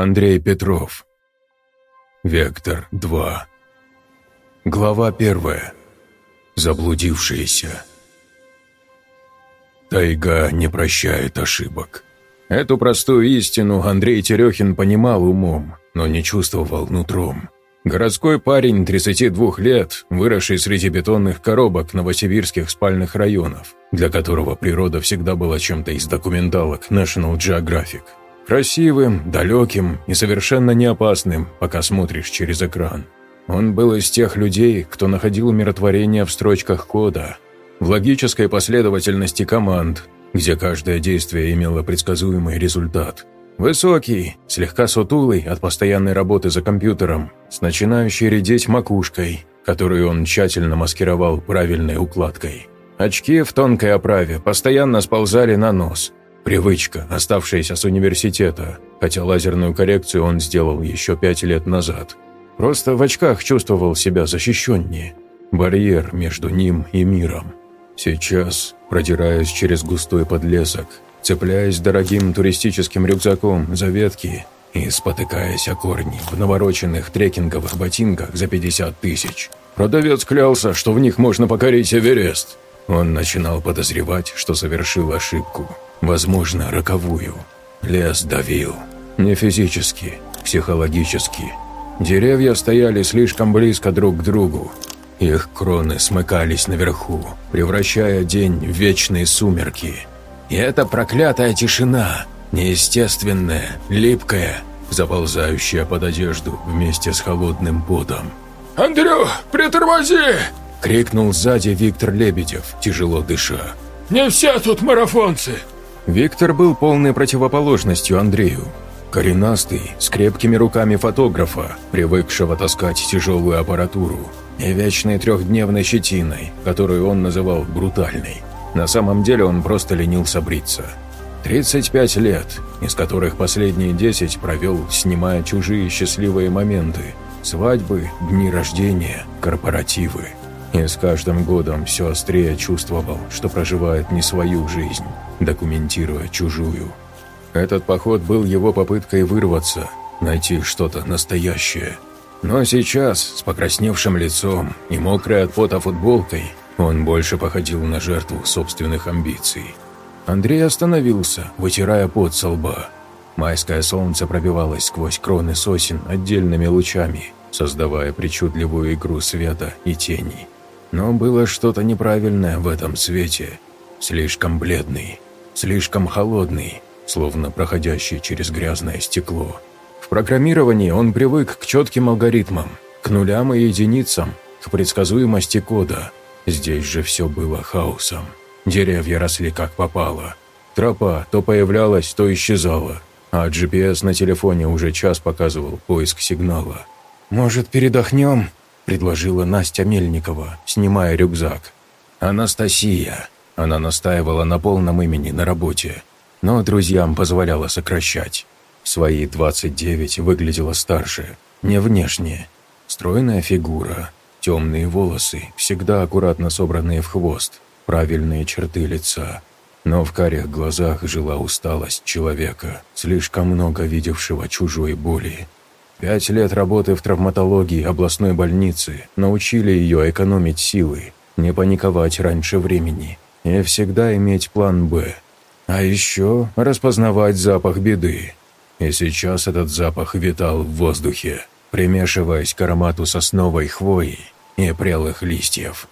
Андрей Петров. Вектор 2. Глава 1. Заблудившиеся. Тайга не прощает ошибок. Эту простую истину Андрей Терехин понимал умом, но не чувствовал нутром. Городской парень 32 лет, выросший среди бетонных коробок новосибирских спальных районов, для которого природа всегда была чем-то из документалок National Geographic. Красивым, далеким и совершенно не пока смотришь через экран. Он был из тех людей, кто находил умиротворение в строчках кода, в логической последовательности команд, где каждое действие имело предсказуемый результат – Высокий, слегка сутулый от постоянной работы за компьютером, с начинающей редеть макушкой, которую он тщательно маскировал правильной укладкой. Очки в тонкой оправе постоянно сползали на нос. Привычка, оставшаяся с университета, хотя лазерную коррекцию он сделал еще пять лет назад. Просто в очках чувствовал себя защищеннее. Барьер между ним и миром. Сейчас, продираясь через густой подлесок, цепляясь дорогим туристическим рюкзаком за ветки и спотыкаясь о корни в навороченных трекинговых ботинках за 50 тысяч. Продавец клялся, что в них можно покорить Эверест. Он начинал подозревать, что совершил ошибку, возможно, роковую. Лес давил. Не физически, психологически. Деревья стояли слишком близко друг к другу. Их кроны смыкались наверху, превращая день в вечные сумерки – и эта проклятая тишина, неестественная, липкая, заползающая под одежду вместе с холодным потом. «Андрю, притормози!» – крикнул сзади Виктор Лебедев, тяжело дыша. «Не все тут марафонцы!» Виктор был полной противоположностью Андрею. Коренастый, с крепкими руками фотографа, привыкшего таскать тяжелую аппаратуру, и вечной трехдневной щетиной, которую он называл брутальной. На самом деле он просто ленился бриться. 35 лет, из которых последние 10 провел, снимая чужие счастливые моменты. Свадьбы, дни рождения, корпоративы. И с каждым годом все острее чувствовал, что проживает не свою жизнь, документируя чужую. Этот поход был его попыткой вырваться, найти что-то настоящее. Но сейчас, с покрасневшим лицом и мокрой от пота футболкой, он больше походил на жертву собственных амбиций. Андрей остановился, вытирая пот со лба. Майское солнце пробивалось сквозь кроны сосен отдельными лучами, создавая причудливую игру света и теней. Но было что-то неправильное в этом свете. Слишком бледный, слишком холодный, словно проходящий через грязное стекло. В программировании он привык к четким алгоритмам, к нулям и единицам, к предсказуемости кода – Здесь же все было хаосом. Деревья росли как попало. Тропа то появлялась, то исчезала, а GPS на телефоне уже час показывал поиск сигнала. «Может, передохнем?» – предложила Настя Мельникова, снимая рюкзак. «Анастасия». Она настаивала на полном имени на работе, но друзьям позволяла сокращать. свои 29 выглядела старше, не внешне. Стройная фигура, Темные волосы, всегда аккуратно собранные в хвост, правильные черты лица. Но в карих глазах жила усталость человека, слишком много видевшего чужой боли. Пять лет работы в травматологии областной больницы научили ее экономить силы, не паниковать раньше времени и всегда иметь план «Б». А еще распознавать запах беды. И сейчас этот запах витал в воздухе примешиваясь к аромату сосновой хвои и прелых листьев.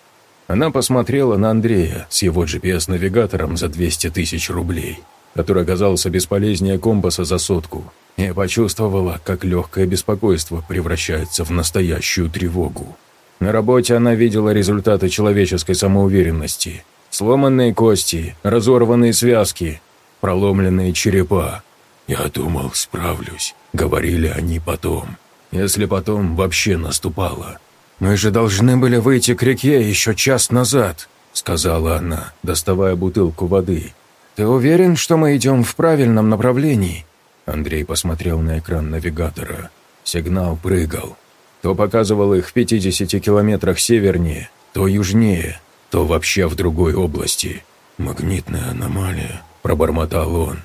Она посмотрела на Андрея с его GPS-навигатором за 200 тысяч рублей, который оказался бесполезнее компаса за сотку, и почувствовала, как легкое беспокойство превращается в настоящую тревогу. На работе она видела результаты человеческой самоуверенности. Сломанные кости, разорванные связки, проломленные черепа. «Я думал, справлюсь», — говорили они потом если потом вообще наступало. «Мы же должны были выйти к реке еще час назад», — сказала она, доставая бутылку воды. «Ты уверен, что мы идем в правильном направлении?» Андрей посмотрел на экран навигатора. Сигнал прыгал. То показывал их в 50 километрах севернее, то южнее, то вообще в другой области. «Магнитная аномалия», — пробормотал он.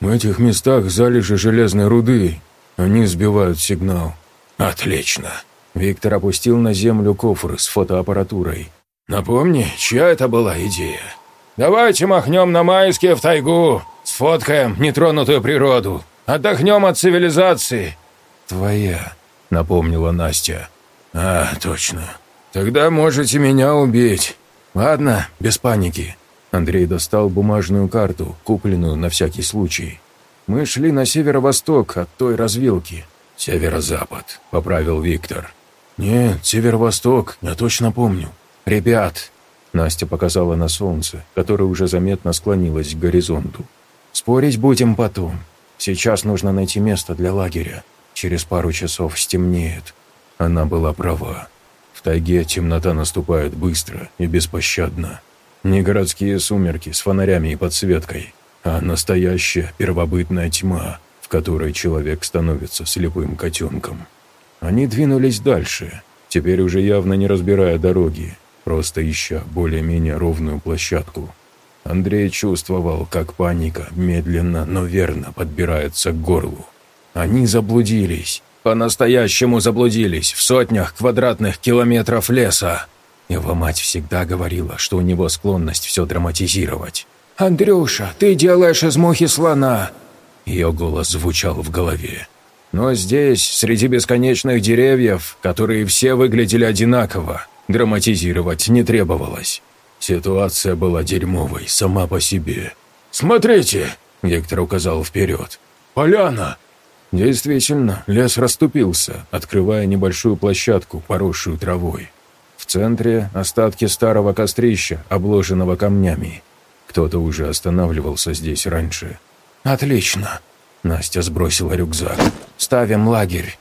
«В этих местах залежи железной руды, Они сбивают сигнал. Отлично. Виктор опустил на землю кофр с фотоаппаратурой. Напомни, чья это была идея? Давайте махнем на майские в тайгу, сфоткаем нетронутую природу, отдохнем от цивилизации. Твоя, напомнила Настя. А, точно. Тогда можете меня убить. Ладно, без паники. Андрей достал бумажную карту, купленную на всякий случай. Мы шли на северо-восток от той развилки. «Северо-запад», — поправил Виктор. «Нет, северо-восток, я точно помню. Ребят!» Настя показала на солнце, которое уже заметно склонилось к горизонту. «Спорить будем потом. Сейчас нужно найти место для лагеря. Через пару часов стемнеет». Она была права. В тайге темнота наступает быстро и беспощадно. Не городские сумерки с фонарями и подсветкой, а настоящая первобытная тьма, в которой человек становится слепым котенком. Они двинулись дальше, теперь уже явно не разбирая дороги, просто ища более-менее ровную площадку. Андрей чувствовал, как паника медленно, но верно подбирается к горлу. Они заблудились, по-настоящему заблудились в сотнях квадратных километров леса. Его мать всегда говорила, что у него склонность все драматизировать. «Андрюша, ты делаешь из мухи слона!» Ее голос звучал в голове. Но здесь, среди бесконечных деревьев, которые все выглядели одинаково, драматизировать не требовалось. Ситуация была дерьмовой сама по себе. «Смотрите!» – Виктор указал вперед. «Поляна!» Действительно, лес расступился, открывая небольшую площадку, поросшую травой. В центре остатки старого кострища, обложенного камнями. Кто-то уже останавливался здесь раньше. «Отлично!» Настя сбросила рюкзак. «Ставим лагерь!»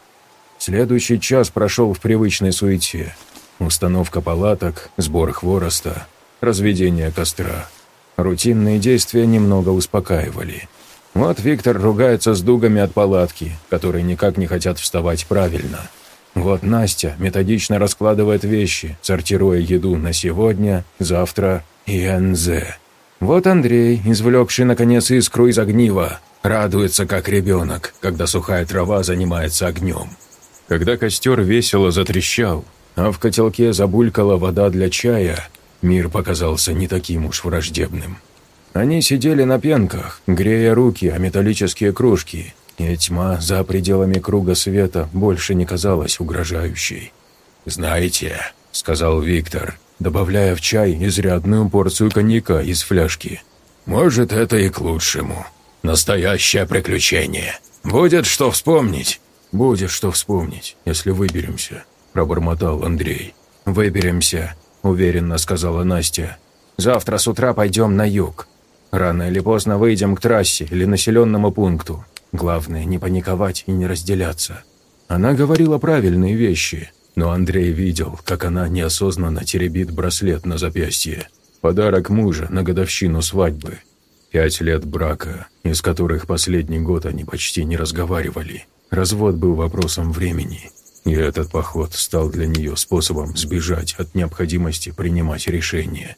Следующий час прошел в привычной суете. Установка палаток, сбор хвороста, разведение костра. Рутинные действия немного успокаивали. Вот Виктор ругается с дугами от палатки, которые никак не хотят вставать правильно. Вот Настя методично раскладывает вещи, сортируя еду на сегодня, завтра и НЗ. Вот Андрей, извлекший наконец искру из огнива, радуется как ребенок, когда сухая трава занимается огнем. Когда костер весело затрещал, а в котелке забулькала вода для чая, мир показался не таким уж враждебным. Они сидели на пенках, грея руки о металлические кружки, и тьма за пределами круга света больше не казалась угрожающей. «Знаете», — сказал Виктор, добавляя в чай изрядную порцию коньяка из фляжки, «может, это и к лучшему. Настоящее приключение. Будет что вспомнить». «Будет что вспомнить, если выберемся», — пробормотал Андрей. «Выберемся», — уверенно сказала Настя. «Завтра с утра пойдем на юг. Рано или поздно выйдем к трассе или населенному пункту. Главное, не паниковать и не разделяться. Она говорила правильные вещи, но Андрей видел, как она неосознанно теребит браслет на запястье. Подарок мужа на годовщину свадьбы. Пять лет брака, из которых последний год они почти не разговаривали. Развод был вопросом времени. И этот поход стал для нее способом сбежать от необходимости принимать решения.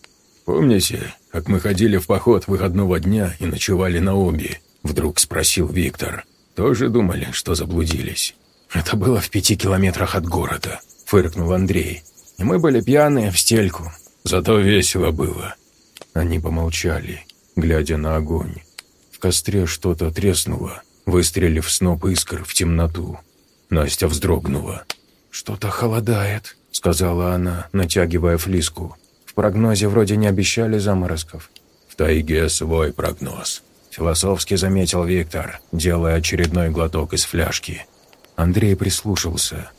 «Помните, как мы ходили в поход выходного дня и ночевали на обе?» Вдруг спросил Виктор. «Тоже думали, что заблудились?» «Это было в пяти километрах от города», — фыркнул Андрей. «И мы были пьяные в стельку. Зато весело было». Они помолчали, глядя на огонь. В костре что-то треснуло, выстрелив сноп искр в темноту. Настя вздрогнула. «Что-то холодает», — сказала она, натягивая флиску прогнозе вроде не обещали заморозков. В тайге свой прогноз. Философски заметил Виктор, делая очередной глоток из фляжки. Андрей прислушался.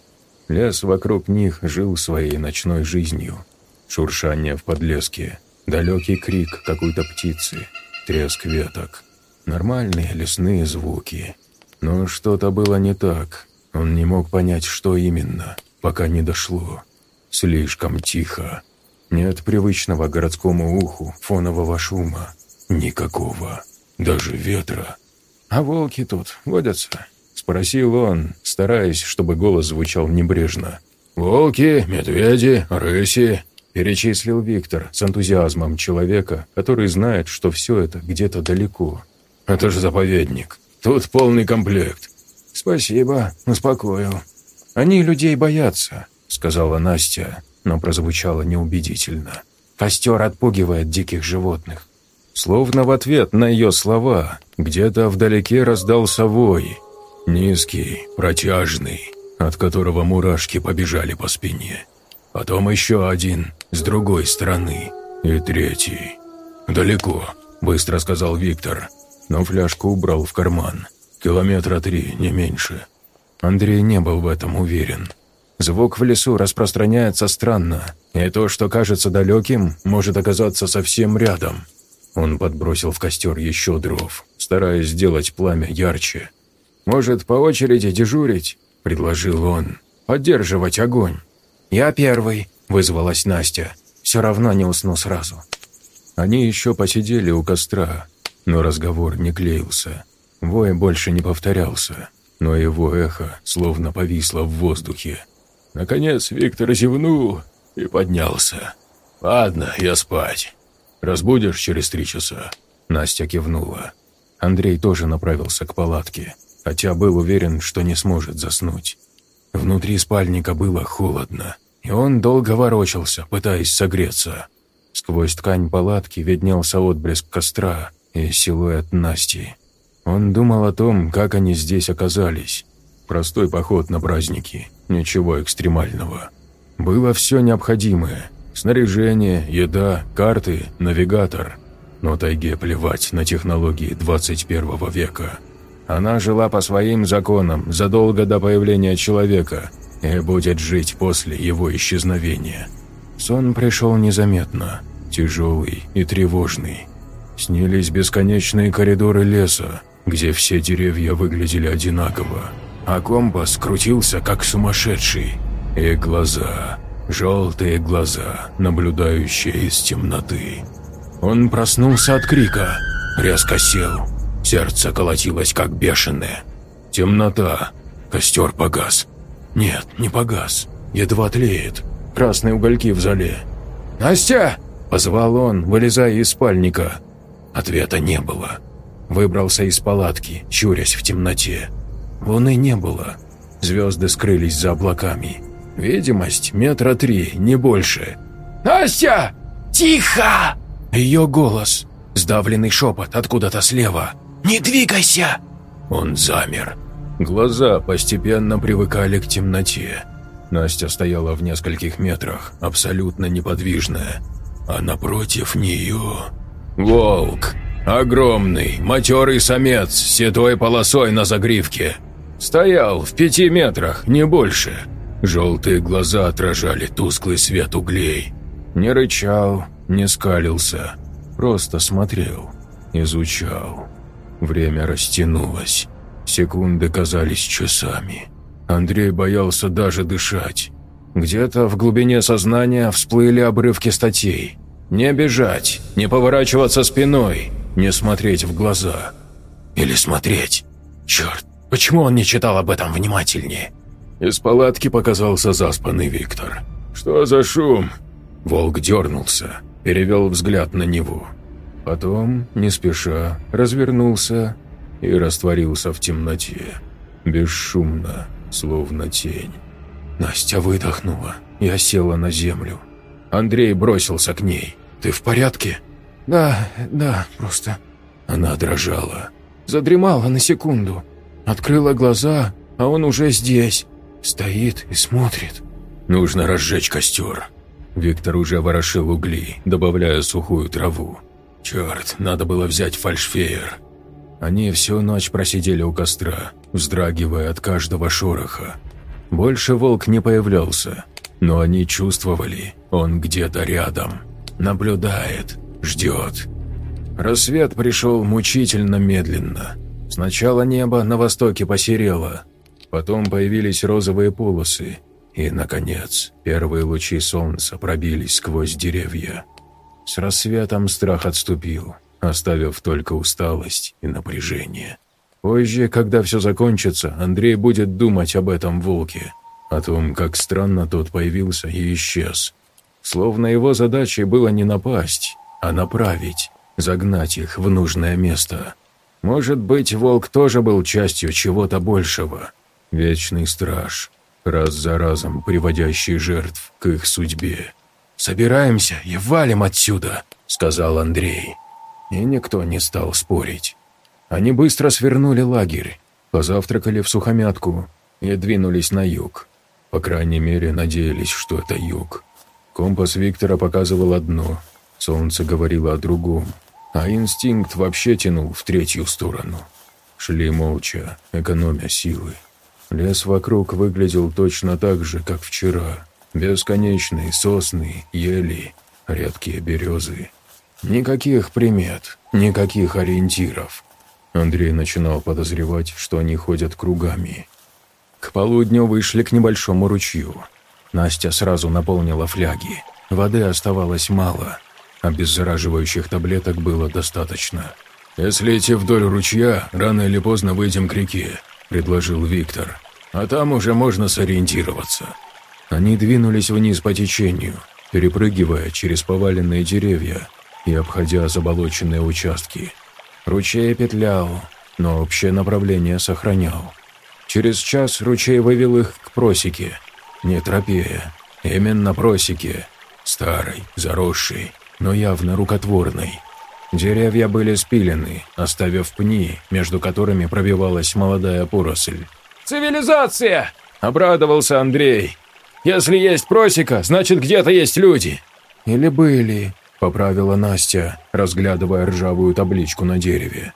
Лес вокруг них жил своей ночной жизнью. Шуршание в подлеске, далекий крик какой-то птицы, треск веток. Нормальные лесные звуки. Но что-то было не так. Он не мог понять, что именно, пока не дошло. Слишком тихо. Нет привычного городскому уху фонового шума. Никакого. Даже ветра. «А волки тут водятся?» — спросил он, стараясь, чтобы голос звучал небрежно. «Волки, медведи, рыси», — перечислил Виктор с энтузиазмом человека, который знает, что все это где-то далеко. «Это же заповедник. Тут полный комплект. «Спасибо, успокоил. Они людей боятся», — сказала Настя, но прозвучало неубедительно. «Костер отпугивает диких животных». Словно в ответ на ее слова, где-то вдалеке раздался вой. Низкий, протяжный, от которого мурашки побежали по спине. Потом еще один, с другой стороны, и третий. «Далеко», — быстро сказал Виктор, но фляжку убрал в карман. Километра три, не меньше. Андрей не был в этом уверен. Звук в лесу распространяется странно, и то, что кажется далеким, может оказаться совсем рядом. Он подбросил в костер еще дров, стараясь сделать пламя ярче. «Может, по очереди дежурить?» – предложил он. «Поддерживать огонь». «Я первый», – вызвалась Настя. «Все равно не усну сразу». Они еще посидели у костра, но разговор не клеился. Вой больше не повторялся, но его эхо словно повисло в воздухе. Наконец Виктор зевнул и поднялся. «Ладно, я спать. Разбудишь через три часа?» Настя кивнула. Андрей тоже направился к палатке, хотя был уверен, что не сможет заснуть. Внутри спальника было холодно, и он долго ворочался, пытаясь согреться. Сквозь ткань палатки виднелся отблеск костра и силуэт Насти. Он думал о том, как они здесь оказались. Простой поход на праздники, ничего экстремального. Было все необходимое. Снаряжение, еда, карты, навигатор. Но тайге плевать на технологии 21 века. Она жила по своим законам задолго до появления человека и будет жить после его исчезновения. Сон пришел незаметно, тяжелый и тревожный. Снились бесконечные коридоры леса, где все деревья выглядели одинаково, а компас крутился как сумасшедший. И глаза, желтые глаза, наблюдающие из темноты. Он проснулся от крика, резко сел. Сердце колотилось как бешеное. Темнота. Костер погас. Нет, не погас. Едва тлеет. Красные угольки в зале. «Настя!» – позвал он, вылезая из спальника. Ответа не было. Выбрался из палатки, чурясь в темноте. Луны не было. Звезды скрылись за облаками. Видимость метра три, не больше. «Настя! Тихо!» Ее голос, сдавленный шепот откуда-то слева. «Не двигайся!» Он замер. Глаза постепенно привыкали к темноте. Настя стояла в нескольких метрах, абсолютно неподвижная. А напротив нее... Волк! Огромный, матерый самец с седой полосой на загривке. Стоял в пяти метрах, не больше. Желтые глаза отражали тусклый свет углей. Не рычал, не скалился, просто смотрел, изучал. Время растянулось. Секунды казались часами. Андрей боялся даже дышать. Где-то в глубине сознания всплыли обрывки статей. «Не бежать, не поворачиваться спиной, не смотреть в глаза. Или смотреть. Черт, почему он не читал об этом внимательнее? Из палатки показался заспанный Виктор. «Что за шум?» Волк дернулся, перевел взгляд на него. Потом, не спеша, развернулся и растворился в темноте. Бесшумно, словно тень. Настя выдохнула и осела на землю. Андрей бросился к ней. «Ты в порядке?» «Да, да, просто...» Она дрожала. Задремала на секунду. Открыла глаза, а он уже здесь. Стоит и смотрит. «Нужно разжечь костер». Виктор уже ворошил угли, добавляя сухую траву. «Черт, надо было взять фальшфеер». Они всю ночь просидели у костра, вздрагивая от каждого шороха. Больше волк не появлялся, но они чувствовали, он где-то рядом. Наблюдает, ждет. Рассвет пришел мучительно медленно. Сначала небо на востоке посерело, потом появились розовые полосы, и, наконец, первые лучи солнца пробились сквозь деревья. С рассветом страх отступил, оставив только усталость и напряжение. Позже, когда все закончится, Андрей будет думать об этом волке, о том, как странно тот появился и исчез. Словно его задачей было не напасть, а направить, загнать их в нужное место. Может быть, волк тоже был частью чего-то большего. Вечный страж, раз за разом приводящий жертв к их судьбе. «Собираемся и валим отсюда», — сказал Андрей. И никто не стал спорить. Они быстро свернули лагерь, позавтракали в сухомятку и двинулись на юг. По крайней мере, надеялись, что это юг. Компас Виктора показывал одно, солнце говорило о другом, а инстинкт вообще тянул в третью сторону. Шли молча, экономя силы. Лес вокруг выглядел точно так же, как вчера. Бесконечные сосны, ели, редкие березы. Никаких примет, никаких ориентиров. Андрей начинал подозревать, что они ходят кругами. К полудню вышли к небольшому ручью. Настя сразу наполнила фляги. Воды оставалось мало, а беззараживающих таблеток было достаточно. «Если идти вдоль ручья, рано или поздно выйдем к реке», – предложил Виктор. «А там уже можно сориентироваться». Они двинулись вниз по течению, перепрыгивая через поваленные деревья и обходя заболоченные участки. Ручей петлял, но общее направление сохранял. Через час ручей вывел их к просеке. Не тропе, именно просеке. Старой, заросшей, но явно рукотворной. Деревья были спилены, оставив пни, между которыми пробивалась молодая поросль. «Цивилизация!» – обрадовался Андрей. «Если есть просека, значит, где-то есть люди». «Или были», – поправила Настя, разглядывая ржавую табличку на дереве.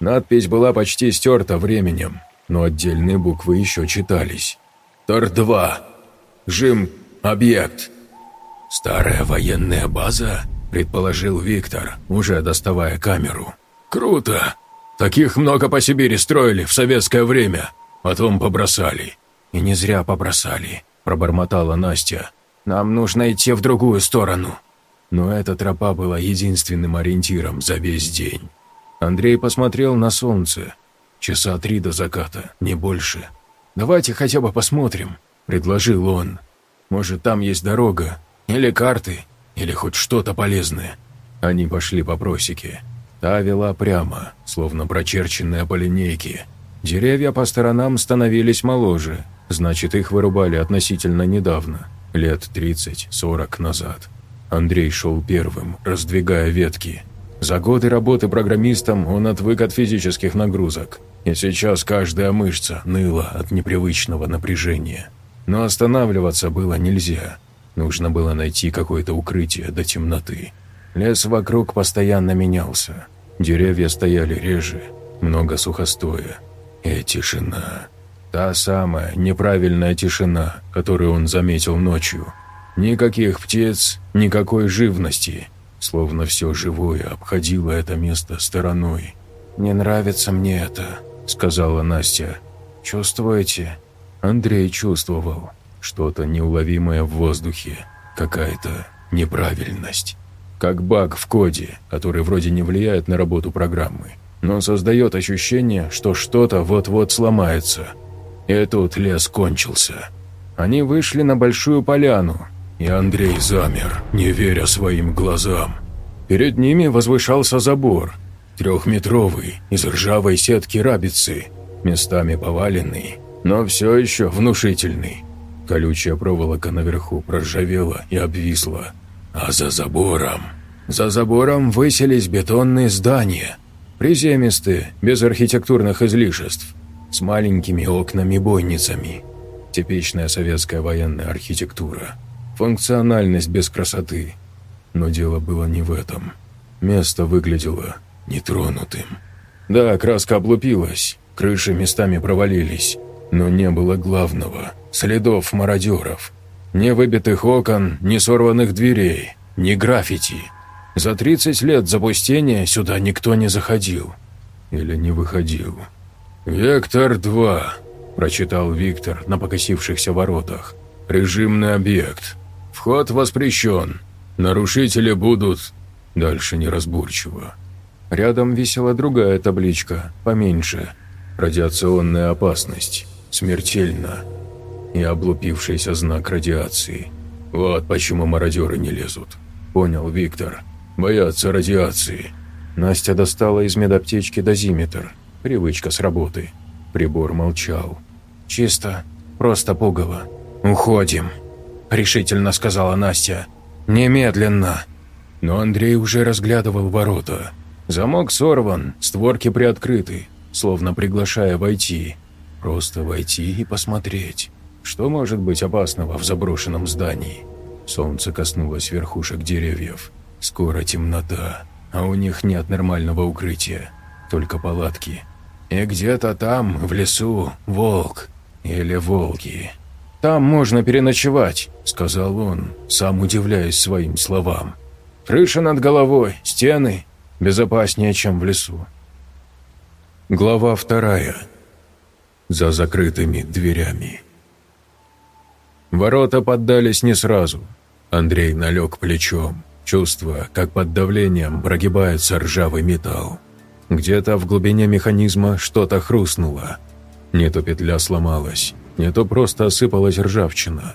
Надпись была почти стерта временем, но отдельные буквы еще читались. «Тор-2. Жим. Объект». «Старая военная база?» – предположил Виктор, уже доставая камеру. «Круто! Таких много по Сибири строили в советское время, потом побросали». «И не зря побросали», – пробормотала Настя. «Нам нужно идти в другую сторону». Но эта тропа была единственным ориентиром за весь день. Андрей посмотрел на солнце. Часа три до заката, не больше. «Давайте хотя бы посмотрим», – предложил он. «Может, там есть дорога, или карты, или хоть что-то полезное». Они пошли по просеке. Та вела прямо, словно прочерченная по линейке. Деревья по сторонам становились моложе, значит, их вырубали относительно недавно, лет 30-40 назад. Андрей шел первым, раздвигая ветки. За годы работы программистом он отвык от физических нагрузок, и сейчас каждая мышца ныла от непривычного напряжения. Но останавливаться было нельзя. Нужно было найти какое-то укрытие до темноты. Лес вокруг постоянно менялся. Деревья стояли реже, много сухостоя. И тишина. Та самая неправильная тишина, которую он заметил ночью. Никаких птиц, никакой живности. Словно все живое обходило это место стороной. «Не нравится мне это», — сказала Настя. «Чувствуете?» Андрей чувствовал. Что-то неуловимое в воздухе, какая-то неправильность. Как баг в коде, который вроде не влияет на работу программы, но создает ощущение, что что-то вот-вот сломается. И тут лес кончился. Они вышли на большую поляну, и Андрей замер, не веря своим глазам. Перед ними возвышался забор, трехметровый, из ржавой сетки рабицы, местами поваленный, но все еще внушительный. Колючая проволока наверху проржавела и обвисла. А за забором... За забором выселись бетонные здания. Приземистые, без архитектурных излишеств. С маленькими окнами-бойницами. Типичная советская военная архитектура. Функциональность без красоты. Но дело было не в этом. Место выглядело нетронутым. Да, краска облупилась, крыши местами провалились, но не было главного – следов мародеров. Ни выбитых окон, ни сорванных дверей, ни граффити. За 30 лет запустения сюда никто не заходил. Или не выходил. «Вектор-2», – прочитал Виктор на покосившихся воротах. «Режимный объект. Вход воспрещен. Нарушители будут...» Дальше неразборчиво. Рядом висела другая табличка, поменьше. «Радиационная опасность. Смертельно» и облупившийся знак радиации. Вот почему мародеры не лезут. Понял Виктор. Боятся радиации. Настя достала из медаптечки дозиметр. Привычка с работы. Прибор молчал. «Чисто. Просто пугало. Уходим», — решительно сказала Настя. «Немедленно». Но Андрей уже разглядывал ворота. Замок сорван, створки приоткрыты, словно приглашая войти. Просто войти и посмотреть. Что может быть опасного в заброшенном здании? Солнце коснулось верхушек деревьев. Скоро темнота, а у них нет нормального укрытия, только палатки. И где-то там, в лесу, волк или волки. «Там можно переночевать», — сказал он, сам удивляясь своим словам. «Крыша над головой, стены, безопаснее, чем в лесу». Глава вторая. За закрытыми дверями. Ворота поддались не сразу. Андрей налег плечом, чувствуя, как под давлением прогибается ржавый металл. Где-то в глубине механизма что-то хрустнуло. Не то петля сломалась, не то просто осыпалась ржавчина.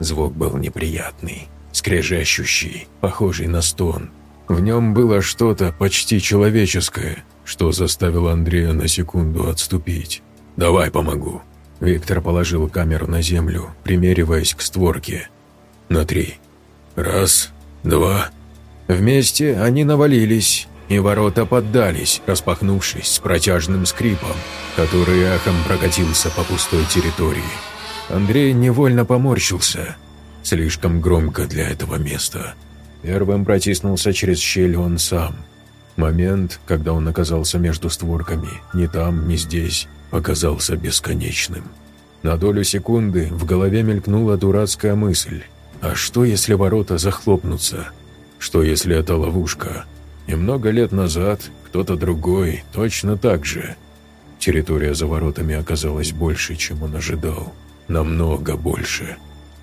Звук был неприятный, скрежещущий, похожий на стон. В нем было что-то почти человеческое, что заставило Андрея на секунду отступить. «Давай помогу». Виктор положил камеру на землю, примериваясь к створке. «На три. Раз, два». Вместе они навалились, и ворота поддались, распахнувшись с протяжным скрипом, который эхом прокатился по пустой территории. Андрей невольно поморщился. Слишком громко для этого места. Первым протиснулся через щель он сам. Момент, когда он оказался между створками, ни там, ни здесь, оказался бесконечным. На долю секунды в голове мелькнула дурацкая мысль. А что, если ворота захлопнутся? Что, если это ловушка? И много лет назад кто-то другой точно так же. Территория за воротами оказалась больше, чем он ожидал. Намного больше.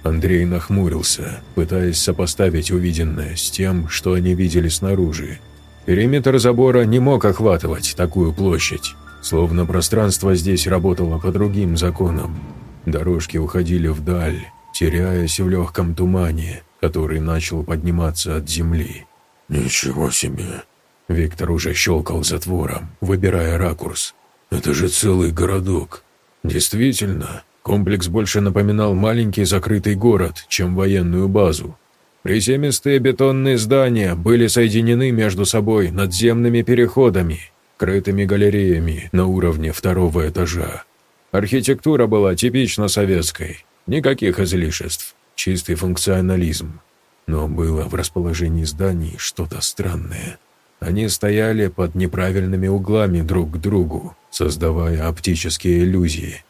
Андрей нахмурился, пытаясь сопоставить увиденное с тем, что они видели снаружи. Периметр забора не мог охватывать такую площадь. Словно пространство здесь работало по другим законам. Дорожки уходили вдаль, теряясь в легком тумане, который начал подниматься от земли. «Ничего себе!» Виктор уже щелкал затвором, выбирая ракурс. «Это же целый городок!» Действительно, комплекс больше напоминал маленький закрытый город, чем военную базу. Приземистые бетонные здания были соединены между собой надземными переходами, крытыми галереями на уровне второго этажа. Архитектура была типично советской, никаких излишеств, чистый функционализм. Но было в расположении зданий что-то странное. Они стояли под неправильными углами друг к другу, создавая оптические иллюзии.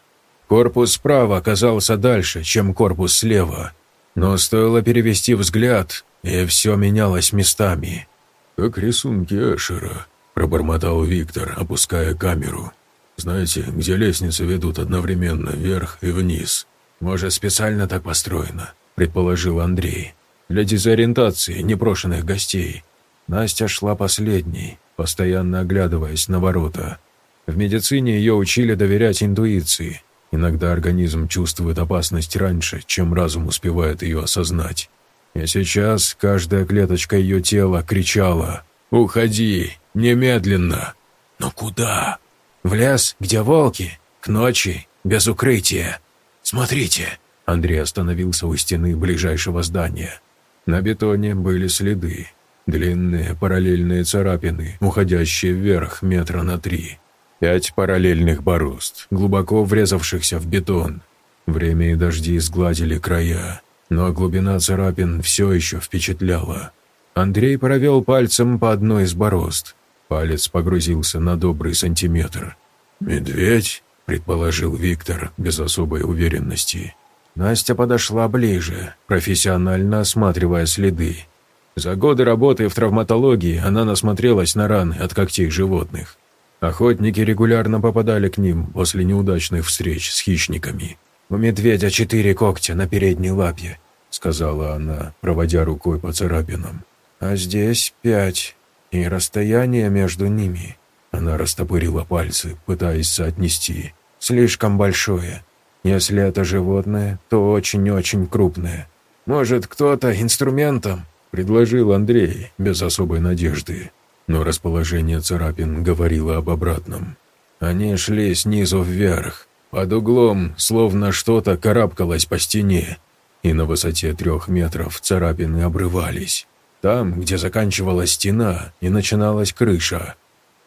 Корпус справа оказался дальше, чем корпус слева, но стоило перевести взгляд, и все менялось местами. «Как рисунки Эшера», – пробормотал Виктор, опуская камеру. «Знаете, где лестницы ведут одновременно вверх и вниз?» «Может, специально так построено», – предположил Андрей. «Для дезориентации непрошенных гостей». Настя шла последней, постоянно оглядываясь на ворота. В медицине ее учили доверять интуиции. Иногда организм чувствует опасность раньше, чем разум успевает ее осознать. И сейчас каждая клеточка ее тела кричала «Уходи! Немедленно!» «Но куда?» «В лес, где волки, к ночи, без укрытия. Смотрите!» Андрей остановился у стены ближайшего здания. На бетоне были следы. Длинные параллельные царапины, уходящие вверх метра на три. Пять параллельных борозд, глубоко врезавшихся в бетон. Время и дожди сгладили края, но глубина царапин все еще впечатляла. Андрей провел пальцем по одной из борозд. Палец погрузился на добрый сантиметр. «Медведь?» – предположил Виктор без особой уверенности. Настя подошла ближе, профессионально осматривая следы. За годы работы в травматологии она насмотрелась на раны от когтей животных. Охотники регулярно попадали к ним после неудачных встреч с хищниками. «У медведя четыре когтя на передней лапе», — сказала она, проводя рукой по царапинам а здесь пять, и расстояние между ними. Она растопырила пальцы, пытаясь соотнести. Слишком большое. Если это животное, то очень-очень крупное. Может, кто-то инструментом? Предложил Андрей, без особой надежды. но расположение царапин говорило об обратном. Они шли снизу вверх, под углом, словно что-то карабкалось по стене, и на высоте трех метров царапины обрывались. Там, где заканчивалась стена и начиналась крыша.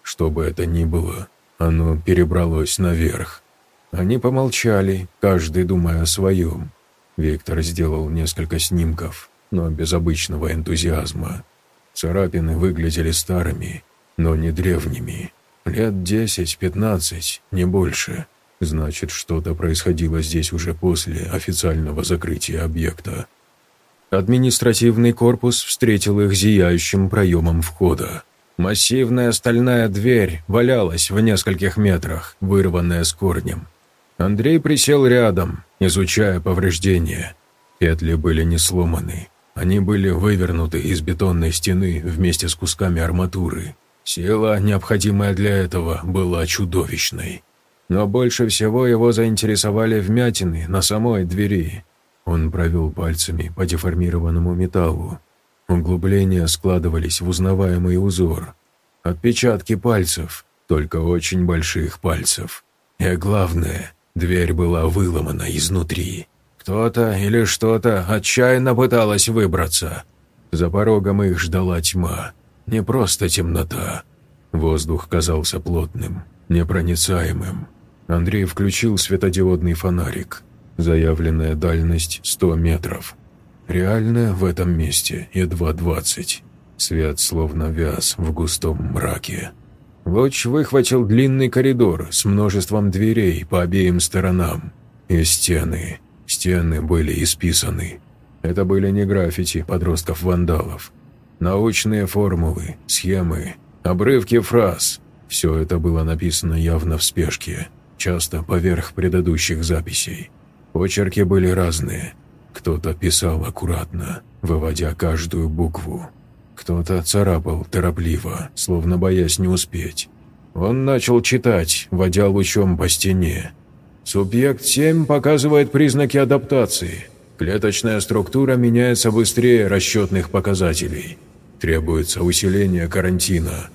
Что бы это ни было, оно перебралось наверх. Они помолчали, каждый думая о своем. Виктор сделал несколько снимков, но без обычного энтузиазма. Царапины выглядели старыми, но не древними. Лет десять-пятнадцать, не больше. Значит, что-то происходило здесь уже после официального закрытия объекта. Административный корпус встретил их зияющим проемом входа. Массивная стальная дверь валялась в нескольких метрах, вырванная с корнем. Андрей присел рядом, изучая повреждения. Петли были не сломаны, они были вывернуты из бетонной стены вместе с кусками арматуры. Сила, необходимая для этого, была чудовищной. Но больше всего его заинтересовали вмятины на самой двери. Он провел пальцами по деформированному металлу. Углубления складывались в узнаваемый узор. Отпечатки пальцев, только очень больших пальцев. И главное, дверь была выломана изнутри. Кто-то или что-то отчаянно пыталось выбраться. За порогом их ждала тьма. Не просто темнота. Воздух казался плотным, непроницаемым. Андрей включил светодиодный фонарик. Заявленная дальность 100 метров. Реально в этом месте едва 20. Свет словно вяз в густом мраке. Луч выхватил длинный коридор с множеством дверей по обеим сторонам. И стены, Стены были исписаны. Это были не граффити подростков-вандалов. Научные формулы, схемы, обрывки фраз. Все это было написано явно в спешке, часто поверх предыдущих записей. Почерки были разные. Кто-то писал аккуратно, выводя каждую букву. Кто-то царапал торопливо, словно боясь не успеть. Он начал читать, водя лучом по стене, Субъект 7 показывает признаки адаптации. Клеточная структура меняется быстрее расчетных показателей. Требуется усиление карантина.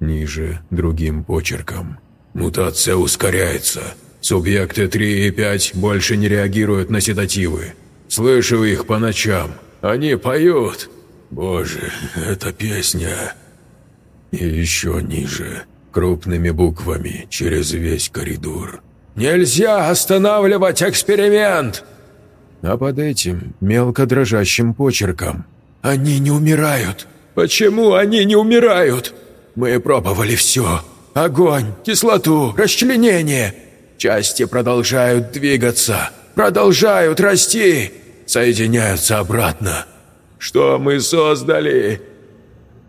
Ниже другим почерком. Мутация ускоряется. Субъекты 3 и 5 больше не реагируют на седативы. Слышу их по ночам. Они поют. Боже, эта песня. И еще ниже, крупными буквами, через весь коридор. Нельзя останавливать эксперимент!» А под этим мелко дрожащим почерком. «Они не умирают! Почему они не умирают? Мы пробовали все. Огонь, кислоту, расчленение. Части продолжают двигаться, продолжают расти, соединяются обратно. Что мы создали?»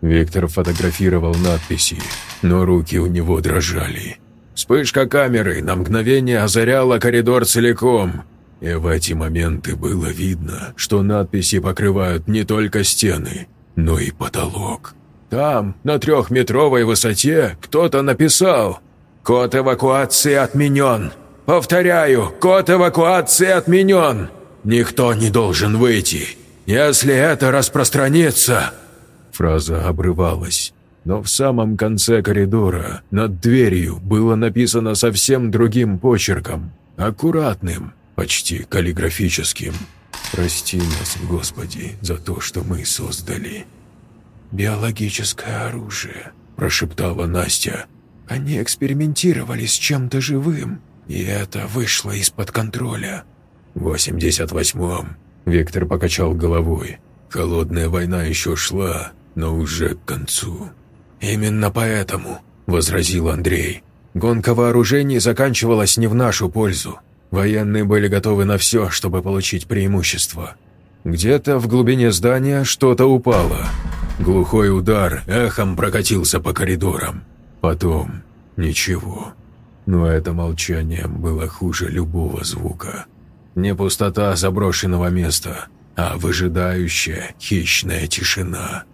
Виктор фотографировал надписи, но руки у него дрожали. Вспышка камеры на мгновение озаряла коридор целиком, и в эти моменты было видно, что надписи покрывают не только стены, но и потолок. Там, на трехметровой высоте, кто-то написал «Код эвакуации отменен». «Повторяю, код эвакуации отменен. Никто не должен выйти. Если это распространится...» Фраза обрывалась но в самом конце коридора, над дверью, было написано совсем другим почерком, аккуратным, почти каллиграфическим. «Прости нас, Господи, за то, что мы создали». «Биологическое оружие», – прошептала Настя. «Они экспериментировали с чем-то живым, и это вышло из-под контроля». «В 88-м», – Виктор покачал головой. «Холодная война еще шла, но уже к концу». «Именно поэтому», – возразил Андрей. «Гонка вооружений заканчивалась не в нашу пользу. Военные были готовы на все, чтобы получить преимущество. Где-то в глубине здания что-то упало. Глухой удар эхом прокатился по коридорам. Потом ничего. Но это молчание было хуже любого звука. Не пустота заброшенного места, а выжидающая хищная тишина».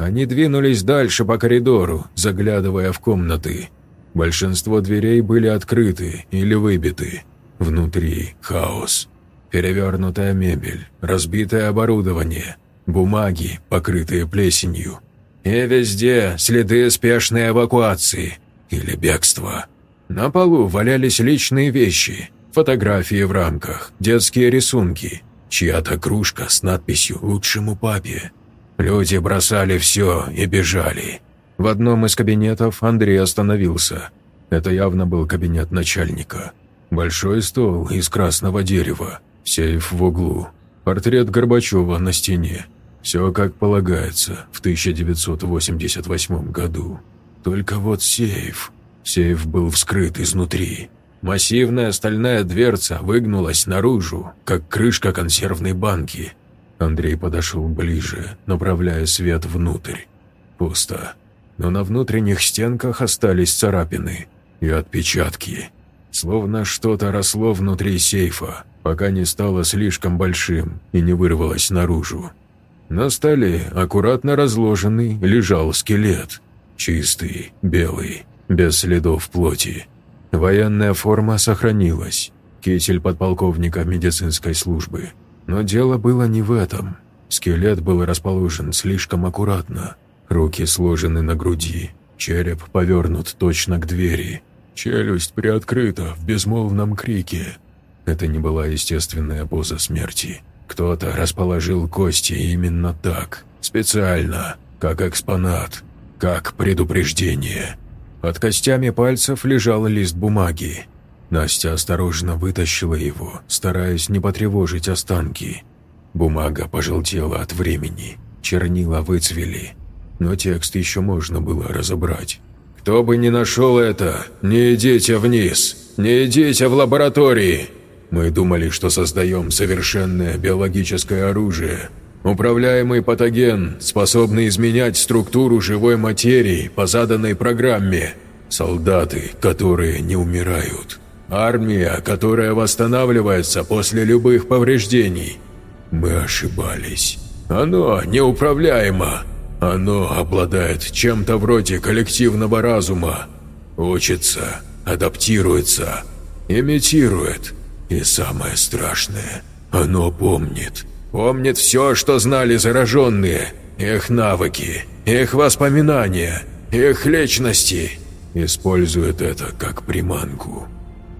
Они двинулись дальше по коридору, заглядывая в комнаты. Большинство дверей были открыты или выбиты. Внутри хаос. Перевернутая мебель, разбитое оборудование, бумаги, покрытые плесенью. И везде следы спешной эвакуации или бегства. На полу валялись личные вещи, фотографии в рамках, детские рисунки, чья-то кружка с надписью «Лучшему папе». Люди бросали все и бежали. В одном из кабинетов Андрей остановился. Это явно был кабинет начальника. Большой стол из красного дерева, сейф в углу, портрет Горбачева на стене. Все как полагается в 1988 году. Только вот сейф. Сейф был вскрыт изнутри. Массивная стальная дверца выгнулась наружу, как крышка консервной банки. Андрей подошел ближе, направляя свет внутрь. Пусто. Но на внутренних стенках остались царапины и отпечатки. Словно что-то росло внутри сейфа, пока не стало слишком большим и не вырвалось наружу. На столе, аккуратно разложенный, лежал скелет. Чистый, белый, без следов плоти. Военная форма сохранилась. Китель подполковника медицинской службы. Но дело было не в этом. Скелет был расположен слишком аккуратно. Руки сложены на груди, череп повернут точно к двери, Челюсть приоткрыта в безмолвном крике. Это не была естественная поза смерти. Кто-то расположил кости именно так, специально, как экспонат, как предупреждение. Под костями пальцев лежал лист бумаги. Настя осторожно вытащила его, стараясь не потревожить останки. Бумага пожелтела от времени, чернила выцвели, но текст еще можно было разобрать. «Кто бы ни нашел это, не идите вниз, не идите в лаборатории. Мы думали, что создаем совершенное биологическое оружие. Управляемый патоген, способный изменять структуру живой материи по заданной программе. Солдаты, которые не умирают. Армия, которая восстанавливается после любых повреждений. Мы ошибались. Оно неуправляемо. Оно обладает чем-то вроде коллективного разума. Учится, адаптируется, имитирует. И самое страшное, оно помнит. Помнит все, что знали зараженные. Их навыки, их воспоминания, их личности. Использует это как приманку.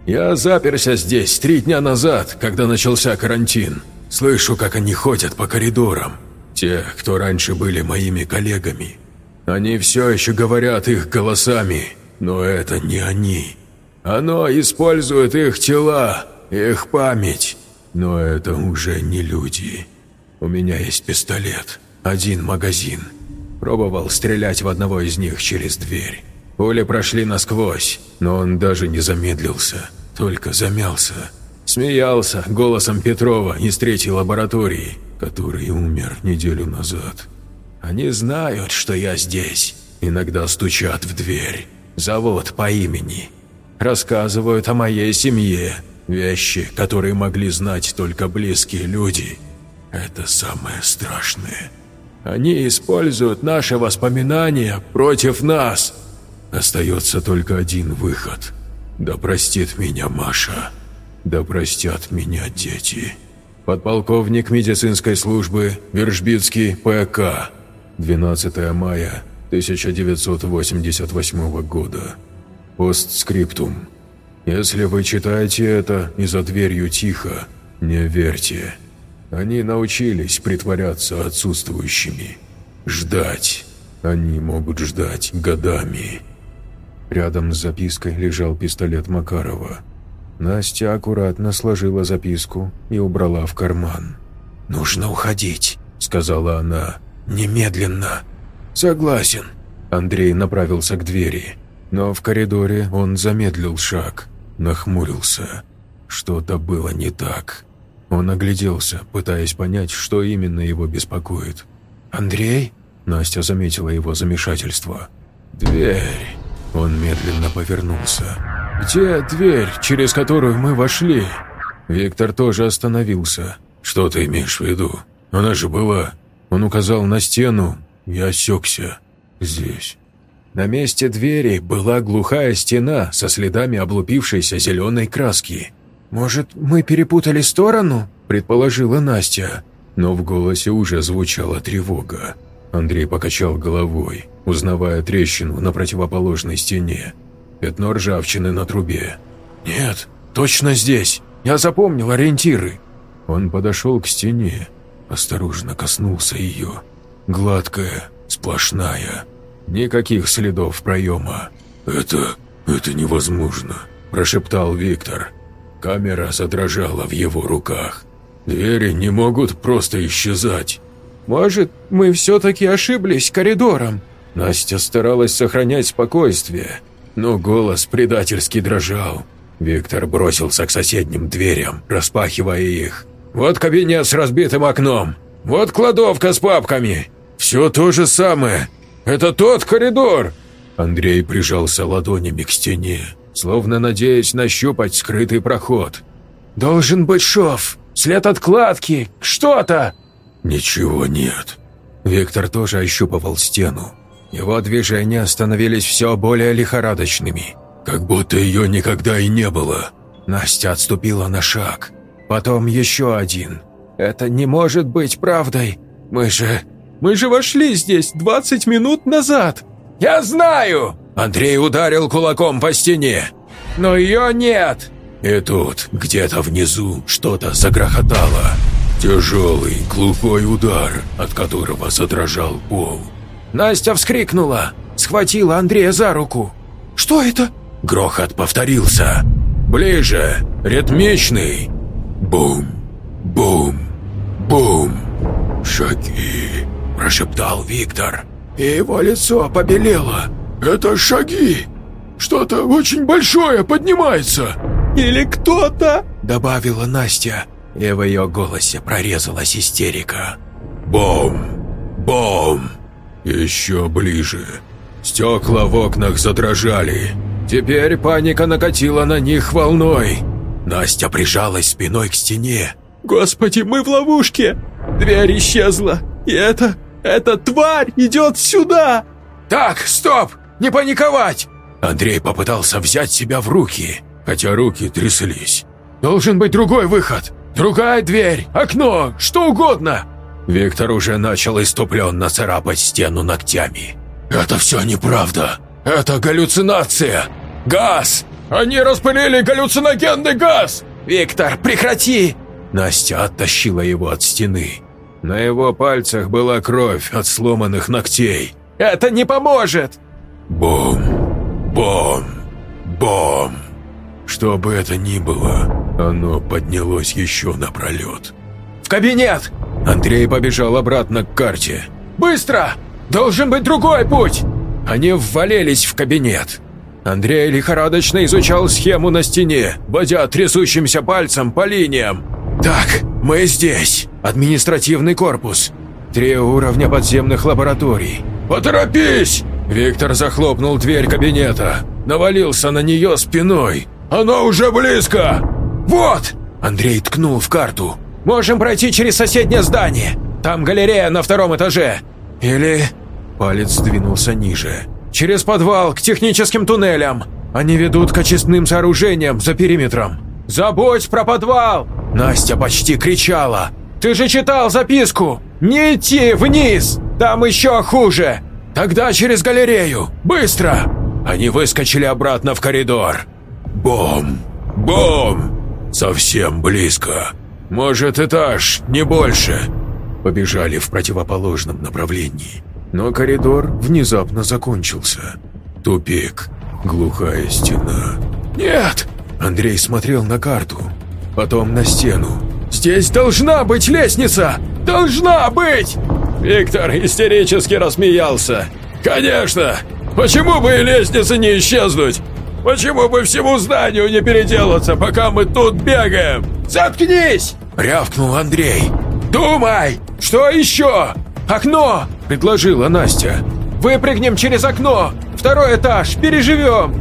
Я заперся здесь три дня назад, когда начался карантин. Слышу, как они ходят по коридорам. Те, кто раньше были моими коллегами. Они все еще говорят их голосами, но это не они. Оно использует их тела, их память, но это уже не люди. У меня есть пистолет, один магазин. Пробовал стрелять в одного из них через дверь. Пули прошли насквозь, но он даже не замедлился, только замялся. Смеялся голосом Петрова из третьей лаборатории – который умер неделю назад. Они знают, что я здесь. Иногда стучат в дверь, зовут по имени. Рассказывают о моей семье, вещи, которые могли знать только близкие люди. Это самое страшное. Они используют наши воспоминания против нас. Остается только один выход. Да простит меня Маша. Да простят меня дети подполковник медицинской службы Вержбицкий ПК, 12 мая 1988 года. Постскриптум. Если вы читаете это и за дверью тихо, не верьте. Они научились притворяться отсутствующими. Ждать. Они могут ждать годами. Рядом с запиской лежал пистолет Макарова. Настя аккуратно сложила записку и убрала в карман. «Нужно уходить», — сказала она. «Немедленно». «Согласен». Андрей направился к двери, но в коридоре он замедлил шаг, нахмурился. Что-то было не так. Он огляделся, пытаясь понять, что именно его беспокоит. «Андрей?» Настя заметила его замешательство. «Дверь!» Он медленно повернулся. «Где дверь, через которую мы вошли?» Виктор тоже остановился. «Что ты имеешь в виду? Она же была...» Он указал на стену Я осекся. «Здесь». На месте двери была глухая стена со следами облупившейся зеленой краски. «Может, мы перепутали сторону?» – предположила Настя. Но в голосе уже звучала тревога. Андрей покачал головой, узнавая трещину на противоположной стене. Пятно ржавчины на трубе. «Нет, точно здесь. Я запомнил ориентиры». Он подошел к стене, осторожно коснулся ее. Гладкая, сплошная. Никаких следов проема. «Это... это невозможно», – прошептал Виктор. Камера задрожала в его руках. «Двери не могут просто исчезать». «Может, мы все-таки ошиблись коридором?» Настя старалась сохранять спокойствие, но голос предательски дрожал. Виктор бросился к соседним дверям, распахивая их. «Вот кабинет с разбитым окном! Вот кладовка с папками! Все то же самое! Это тот коридор!» Андрей прижался ладонями к стене, словно надеясь нащупать скрытый проход. «Должен быть шов! След откладки! Что-то!» «Ничего нет». Виктор тоже ощупывал стену. Его движения становились все более лихорадочными, как будто ее никогда и не было. Настя отступила на шаг, потом еще один. «Это не может быть правдой! Мы же... мы же вошли здесь 20 минут назад!» «Я знаю!» Андрей ударил кулаком по стене. «Но ее нет!» И тут, где-то внизу, что-то загрохотало. Тяжелый, глухой удар, от которого задрожал пол. Настя вскрикнула, схватила Андрея за руку. «Что это?» Грохот повторился. Ближе, ритмичный. Бум, бум, бум. «Шаги», – прошептал Виктор. И его лицо побелело. «Это шаги! Что-то очень большое поднимается!» «Или кто-то!» – добавила Настя, и в ее голосе прорезалась истерика. «Бом! Бом!» Еще ближе. Стекла в окнах задрожали. Теперь паника накатила на них волной. Настя прижалась спиной к стене. «Господи, мы в ловушке! Дверь исчезла! И это... эта тварь идет сюда!» «Так, стоп! Не паниковать!» Андрей попытался взять себя в руки, хотя руки тряслись. «Должен быть другой выход! Другая дверь! Окно! Что угодно!» Виктор уже начал иступленно царапать стену ногтями. «Это все неправда! Это галлюцинация! Газ! Они распылили галлюциногенный газ!» «Виктор, прекрати!» Настя оттащила его от стены. На его пальцах была кровь от сломанных ногтей. «Это не поможет!» Бом! Бом! Бом! Что бы это ни было, оно поднялось еще напролет. «В кабинет!» Андрей побежал обратно к карте. «Быстро! Должен быть другой путь!» Они ввалились в кабинет. Андрей лихорадочно изучал схему на стене, водя трясущимся пальцем по линиям. «Так, мы здесь. Административный корпус. Три уровня подземных лабораторий. Поторопись!» Виктор захлопнул дверь кабинета, навалился на нее спиной. «Оно уже близко!» «Вот!» Андрей ткнул в карту. «Можем пройти через соседнее здание. Там галерея на втором этаже. Или...» Палец сдвинулся ниже. «Через подвал к техническим туннелям. Они ведут к очистным сооружениям за периметром. Забудь про подвал!» Настя почти кричала. «Ты же читал записку! Не идти вниз! Там еще хуже! Тогда через галерею! Быстро!» Они выскочили обратно в коридор. «Бом! Бом! Совсем близко! Может, этаж, не больше!» Побежали в противоположном направлении. Но коридор внезапно закончился. Тупик. Глухая стена. «Нет!» Андрей смотрел на карту, потом на стену. «Здесь должна быть лестница! Должна быть!» Виктор истерически рассмеялся. «Конечно! Почему бы и лестнице не исчезнуть? Почему бы всему зданию не переделаться, пока мы тут бегаем?» «Заткнись!» – рявкнул Андрей. «Думай! Что еще?» «Окно!» – предложила Настя. «Выпрыгнем через окно! Второй этаж! Переживем!»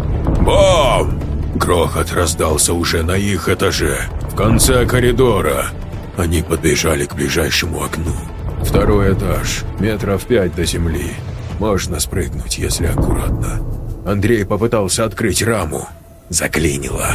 «Бом!» Грохот раздался уже на их этаже, в конце коридора. Они подбежали к ближайшему окну. Второй этаж, метров пять до земли. Можно спрыгнуть, если аккуратно. Андрей попытался открыть раму. Заклинило.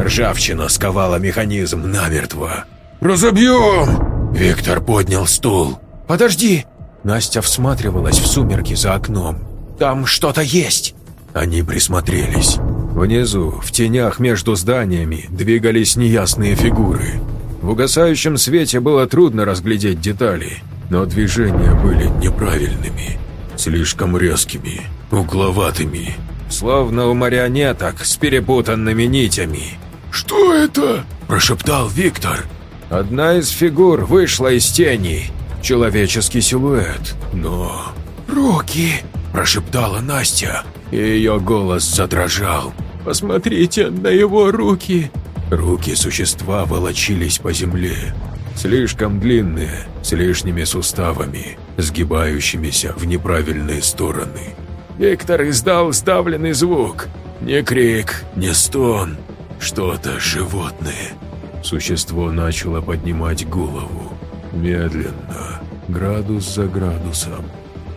Ржавчина сковала механизм намертво. «Разобьем!» Виктор поднял стул. «Подожди!» Настя всматривалась в сумерки за окном. «Там что-то есть!» Они присмотрелись. Внизу, в тенях между зданиями, двигались неясные фигуры. В угасающем свете было трудно разглядеть детали, но движения были неправильными, слишком резкими, угловатыми, словно у марионеток с перепутанными нитями. «Что это?» – прошептал Виктор. Одна из фигур вышла из тени. Человеческий силуэт, но... «Руки!» – прошептала Настя, ее голос задрожал. «Посмотрите на его руки!» Руки существа волочились по земле. Слишком длинные, с лишними суставами, сгибающимися в неправильные стороны. Виктор издал сдавленный звук. Не крик, не стон, что-то животное. Существо начало поднимать голову. Медленно, градус за градусом.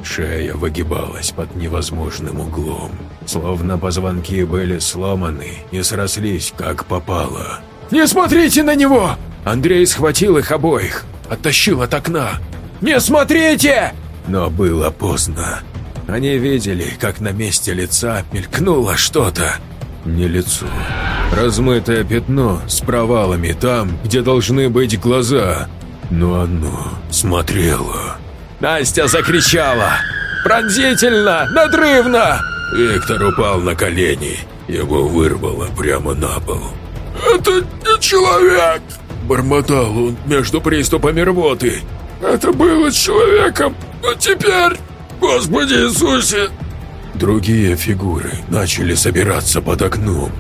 Шея выгибалась под невозможным углом, словно позвонки были сломаны и срослись, как попало. «Не смотрите на него!» Андрей схватил их обоих, оттащил от окна. «Не смотрите!» Но было поздно. Они видели, как на месте лица мелькнуло что-то. Не лицо. Размытое пятно с провалами там, где должны быть глаза. Но оно смотрело. Настя закричала. Пронзительно, надрывно. Виктор упал на колени. Его вырвало прямо на пол. «Это не человек!» Бормотал он между приступами рвоты. «Это было человеком, но теперь...» Господи Иисусе!» Другие фигуры начали собираться под окном.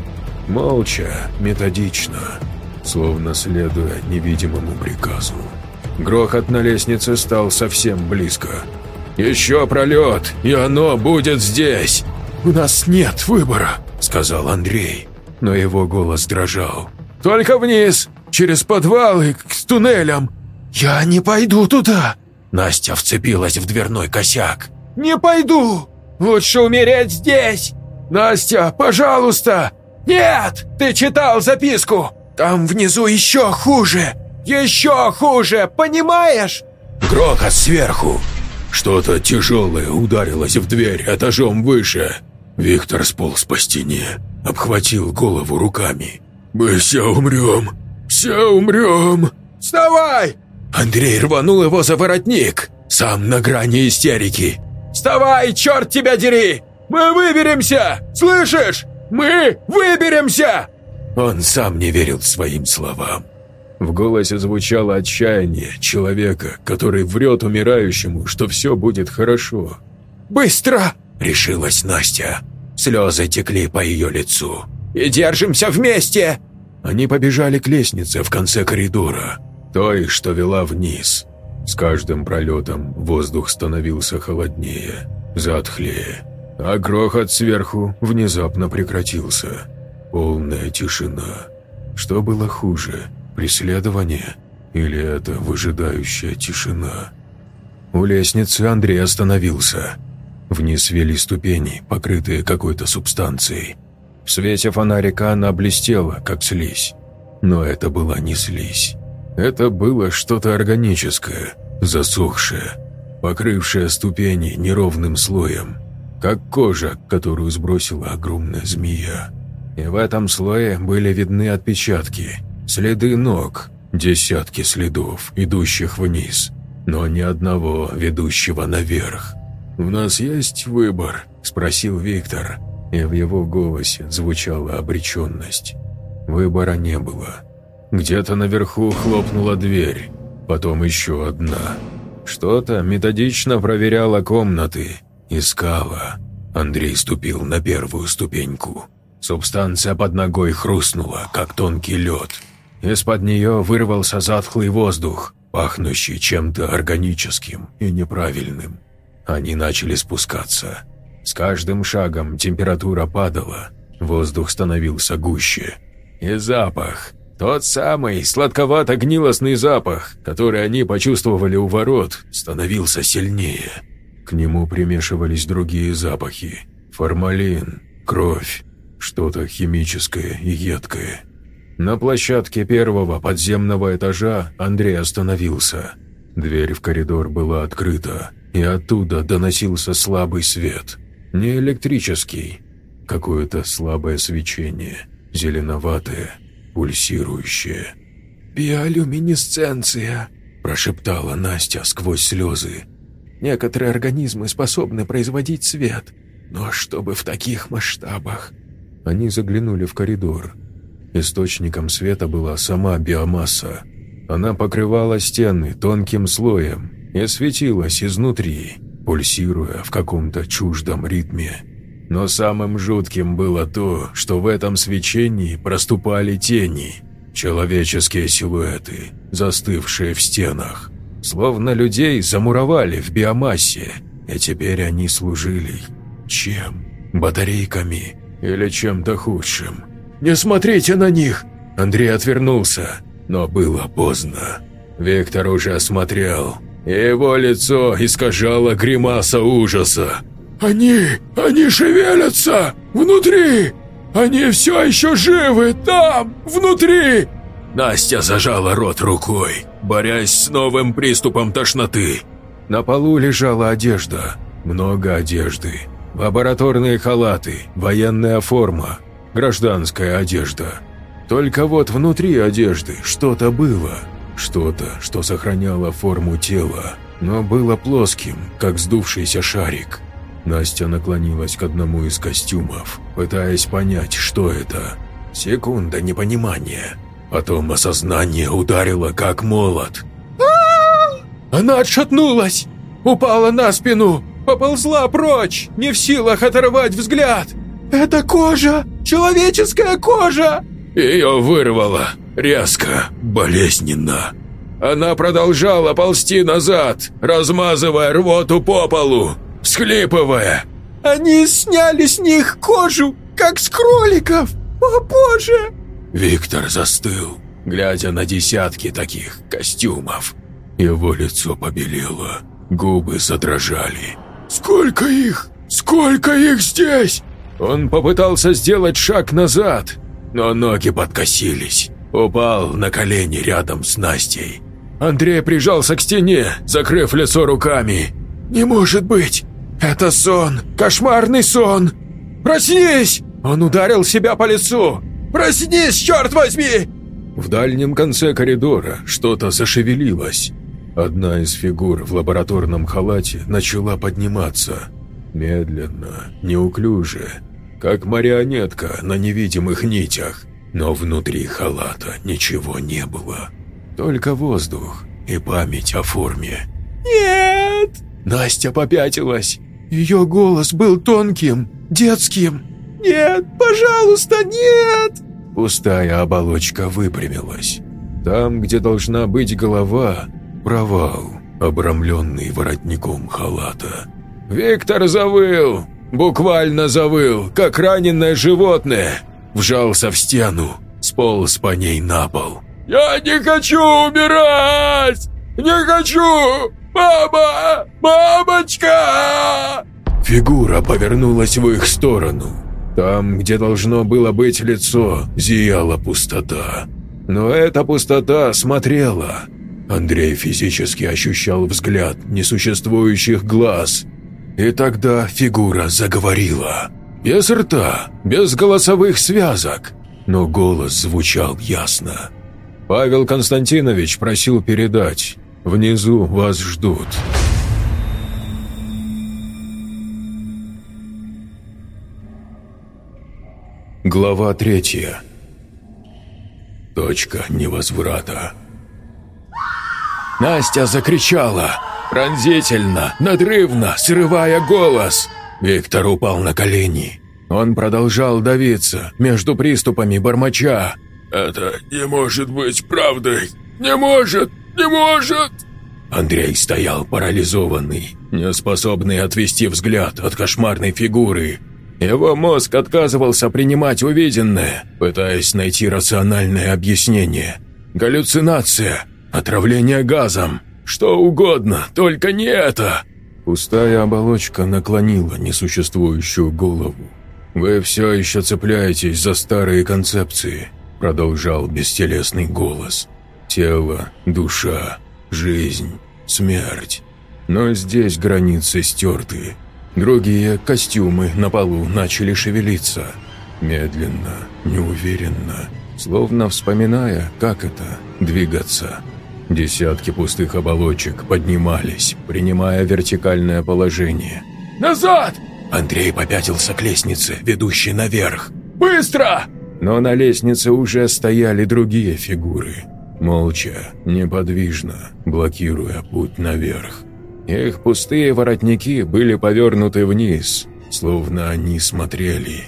Молча, методично, словно следуя невидимому приказу. Грохот на лестнице стал совсем близко. «Еще пролет, и оно будет здесь!» «У нас нет выбора», — сказал Андрей, но его голос дрожал. «Только вниз, через подвалы, к туннелям!» «Я не пойду туда!» Настя вцепилась в дверной косяк. «Не пойду! Лучше умереть здесь! Настя, пожалуйста! Нет! Ты читал записку! Там внизу еще хуже! Еще хуже! Понимаешь?» Грохот сверху. Что-то тяжелое ударилось в дверь этажом выше. Виктор сполз по стене, обхватил голову руками. «Мы все умрем! Все умрем!» «Вставай!» Андрей рванул его за воротник, сам на грани истерики. «Вставай, черт тебя дери! Мы выберемся! Слышишь? Мы выберемся!» Он сам не верил своим словам. В голосе звучало отчаяние человека, который врет умирающему, что все будет хорошо. «Быстро!» – решилась Настя. Слезы текли по ее лицу. «И держимся вместе!» Они побежали к лестнице в конце коридора той, что вела вниз. С каждым пролетом воздух становился холоднее, затхлее, а грохот сверху внезапно прекратился. Полная тишина. Что было хуже, преследование или это выжидающая тишина? У лестницы Андрей остановился. Вниз вели ступени, покрытые какой-то субстанцией. В свете фонарика она блестела, как слизь. Но это была не слизь. Это было что-то органическое, засохшее, покрывшее ступени неровным слоем, как кожа, которую сбросила огромная змея. И в этом слое были видны отпечатки, следы ног, десятки следов, идущих вниз, но ни одного ведущего наверх. «У нас есть выбор?» – спросил Виктор, и в его голосе звучала обреченность. Выбора не было. Где-то наверху хлопнула дверь, потом еще одна. Что-то методично проверяло комнаты, искала. Андрей ступил на первую ступеньку. Субстанция под ногой хрустнула, как тонкий лед. Из-под нее вырвался затхлый воздух, пахнущий чем-то органическим и неправильным. Они начали спускаться. С каждым шагом температура падала, воздух становился гуще. И запах, тот самый сладковато-гнилостный запах, который они почувствовали у ворот, становился сильнее. К нему примешивались другие запахи. Формалин, кровь, что-то химическое и едкое. На площадке первого подземного этажа Андрей остановился. Дверь в коридор была открыта, и оттуда доносился слабый свет. Не электрический, какое-то слабое свечение, зеленоватое, пульсирующее. «Биолюминесценция», – прошептала Настя сквозь слезы. «Некоторые организмы способны производить свет, но чтобы в таких масштабах...» Они заглянули в коридор. Источником света была сама биомасса. Она покрывала стены тонким слоем и светилась изнутри, пульсируя в каком-то чуждом ритме. Но самым жутким было то, что в этом свечении проступали тени, человеческие силуэты, застывшие в стенах. Словно людей замуровали в биомассе, и теперь они служили чем? Батарейками или чем-то худшим? «Не смотрите на них!» Андрей отвернулся, но было поздно. Виктор уже осмотрел, его лицо искажало гримаса ужаса. «Они... они шевелятся! Внутри! Они все еще живы там, внутри!» Настя зажала рот рукой, борясь с новым приступом тошноты. На полу лежала одежда, много одежды. Лабораторные халаты, военная форма, гражданская одежда. Только вот внутри одежды что-то было, что-то, что сохраняло форму тела, но было плоским, как сдувшийся шарик. Настя наклонилась к одному из костюмов, пытаясь понять, что это. Секунда непонимания. Потом осознание ударило, как молот. Она отшатнулась, упала на спину, поползла прочь, не в силах оторвать взгляд. «Это кожа! Человеческая кожа!» Ее вырвало, резко, болезненно. Она продолжала ползти назад, размазывая рвоту по полу, всхлипывая. «Они сняли с них кожу, как с кроликов! О боже!» Виктор застыл, глядя на десятки таких костюмов. Его лицо побелело, губы задрожали. «Сколько их? Сколько их здесь?» Он попытался сделать шаг назад, но ноги подкосились. Упал на колени рядом с Настей. Андрей прижался к стене, закрыв лицо руками. «Не может быть! Это сон! Кошмарный сон! Проснись!» Он ударил себя по лицу. «Проснись, черт возьми!» В дальнем конце коридора что-то зашевелилось. Одна из фигур в лабораторном халате начала подниматься. Медленно, неуклюже, как марионетка на невидимых нитях. Но внутри халата ничего не было. Только воздух и память о форме. «Нет!» Настя попятилась. Ее голос был тонким, детским. «Нет, пожалуйста, нет!» Пустая оболочка выпрямилась. Там, где должна быть голова, провал, обрамленный воротником халата. Виктор завыл, буквально завыл, как раненое животное. Вжался в стену, сполз по ней на пол. «Я не хочу умирать! Не хочу! Мама! Мамочка!» Фигура повернулась в их сторону. Там, где должно было быть лицо, зияла пустота. Но эта пустота смотрела. Андрей физически ощущал взгляд несуществующих глаз. И тогда фигура заговорила. Без рта, без голосовых связок, но голос звучал ясно. Павел Константинович просил передать. Внизу вас ждут. Глава третья. Точка невозврата. Настя закричала, пронзительно, надрывно, срывая голос. Виктор упал на колени. Он продолжал давиться между приступами бормоча. «Это не может быть правдой! Не может! Не может!» Андрей стоял парализованный, неспособный отвести взгляд от кошмарной фигуры, его мозг отказывался принимать увиденное, пытаясь найти рациональное объяснение. Галлюцинация, отравление газом, что угодно, только не это. Пустая оболочка наклонила несуществующую голову. «Вы все еще цепляетесь за старые концепции», – продолжал бестелесный голос. «Тело, душа, жизнь, смерть. Но здесь границы стерты. Другие костюмы на полу начали шевелиться. Медленно, неуверенно, словно вспоминая, как это – двигаться. Десятки пустых оболочек поднимались, принимая вертикальное положение. «Назад!» Андрей попятился к лестнице, ведущей наверх. «Быстро!» Но на лестнице уже стояли другие фигуры. Молча, неподвижно, блокируя путь наверх. Их пустые воротники были повернуты вниз, словно они смотрели.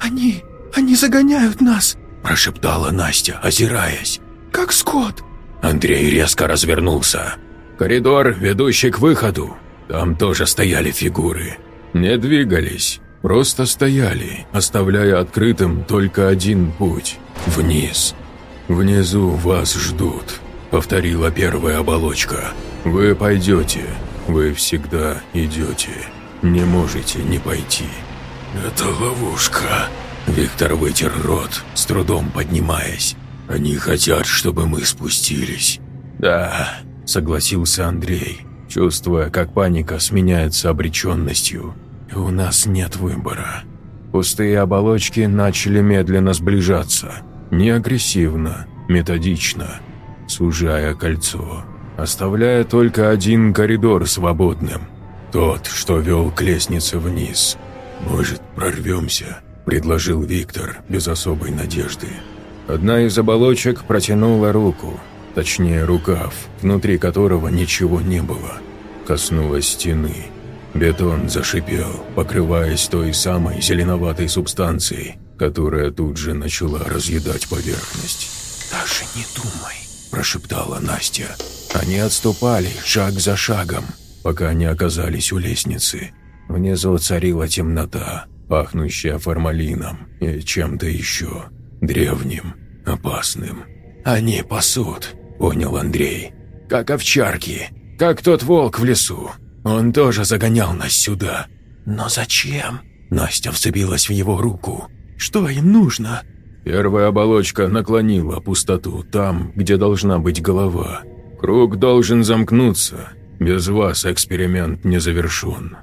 «Они... они загоняют нас!» – прошептала Настя, озираясь. «Как скот!» Андрей резко развернулся. Коридор, ведущий к выходу. Там тоже стояли фигуры. Не двигались, просто стояли, оставляя открытым только один путь – вниз. «Внизу вас ждут», – повторила первая оболочка. «Вы пойдете, вы всегда идете, не можете не пойти». «Это ловушка», – Виктор вытер рот, с трудом поднимаясь. «Они хотят, чтобы мы спустились». «Да», – согласился Андрей, чувствуя, как паника сменяется обреченностью. «У нас нет выбора». Пустые оболочки начали медленно сближаться. Не агрессивно, методично, сужая кольцо, оставляя только один коридор свободным. Тот, что вел к лестнице вниз. «Может, прорвемся?» – предложил Виктор без особой надежды. Одна из оболочек протянула руку, точнее рукав, внутри которого ничего не было. Коснулась стены. Бетон зашипел, покрываясь той самой зеленоватой субстанцией, которая тут же начала разъедать поверхность. «Даже не думай», – прошептала Настя. Они отступали шаг за шагом, пока не оказались у лестницы. Внизу царила темнота, пахнущая формалином и чем-то еще, древним, опасным. «Они пасут», – понял Андрей. «Как овчарки, как тот волк в лесу. Он тоже загонял нас сюда». «Но зачем?» Настя вцепилась в его руку. «Что им нужно?» Первая оболочка наклонила пустоту там, где должна быть голова. Круг должен замкнуться. Без вас эксперимент не завершен.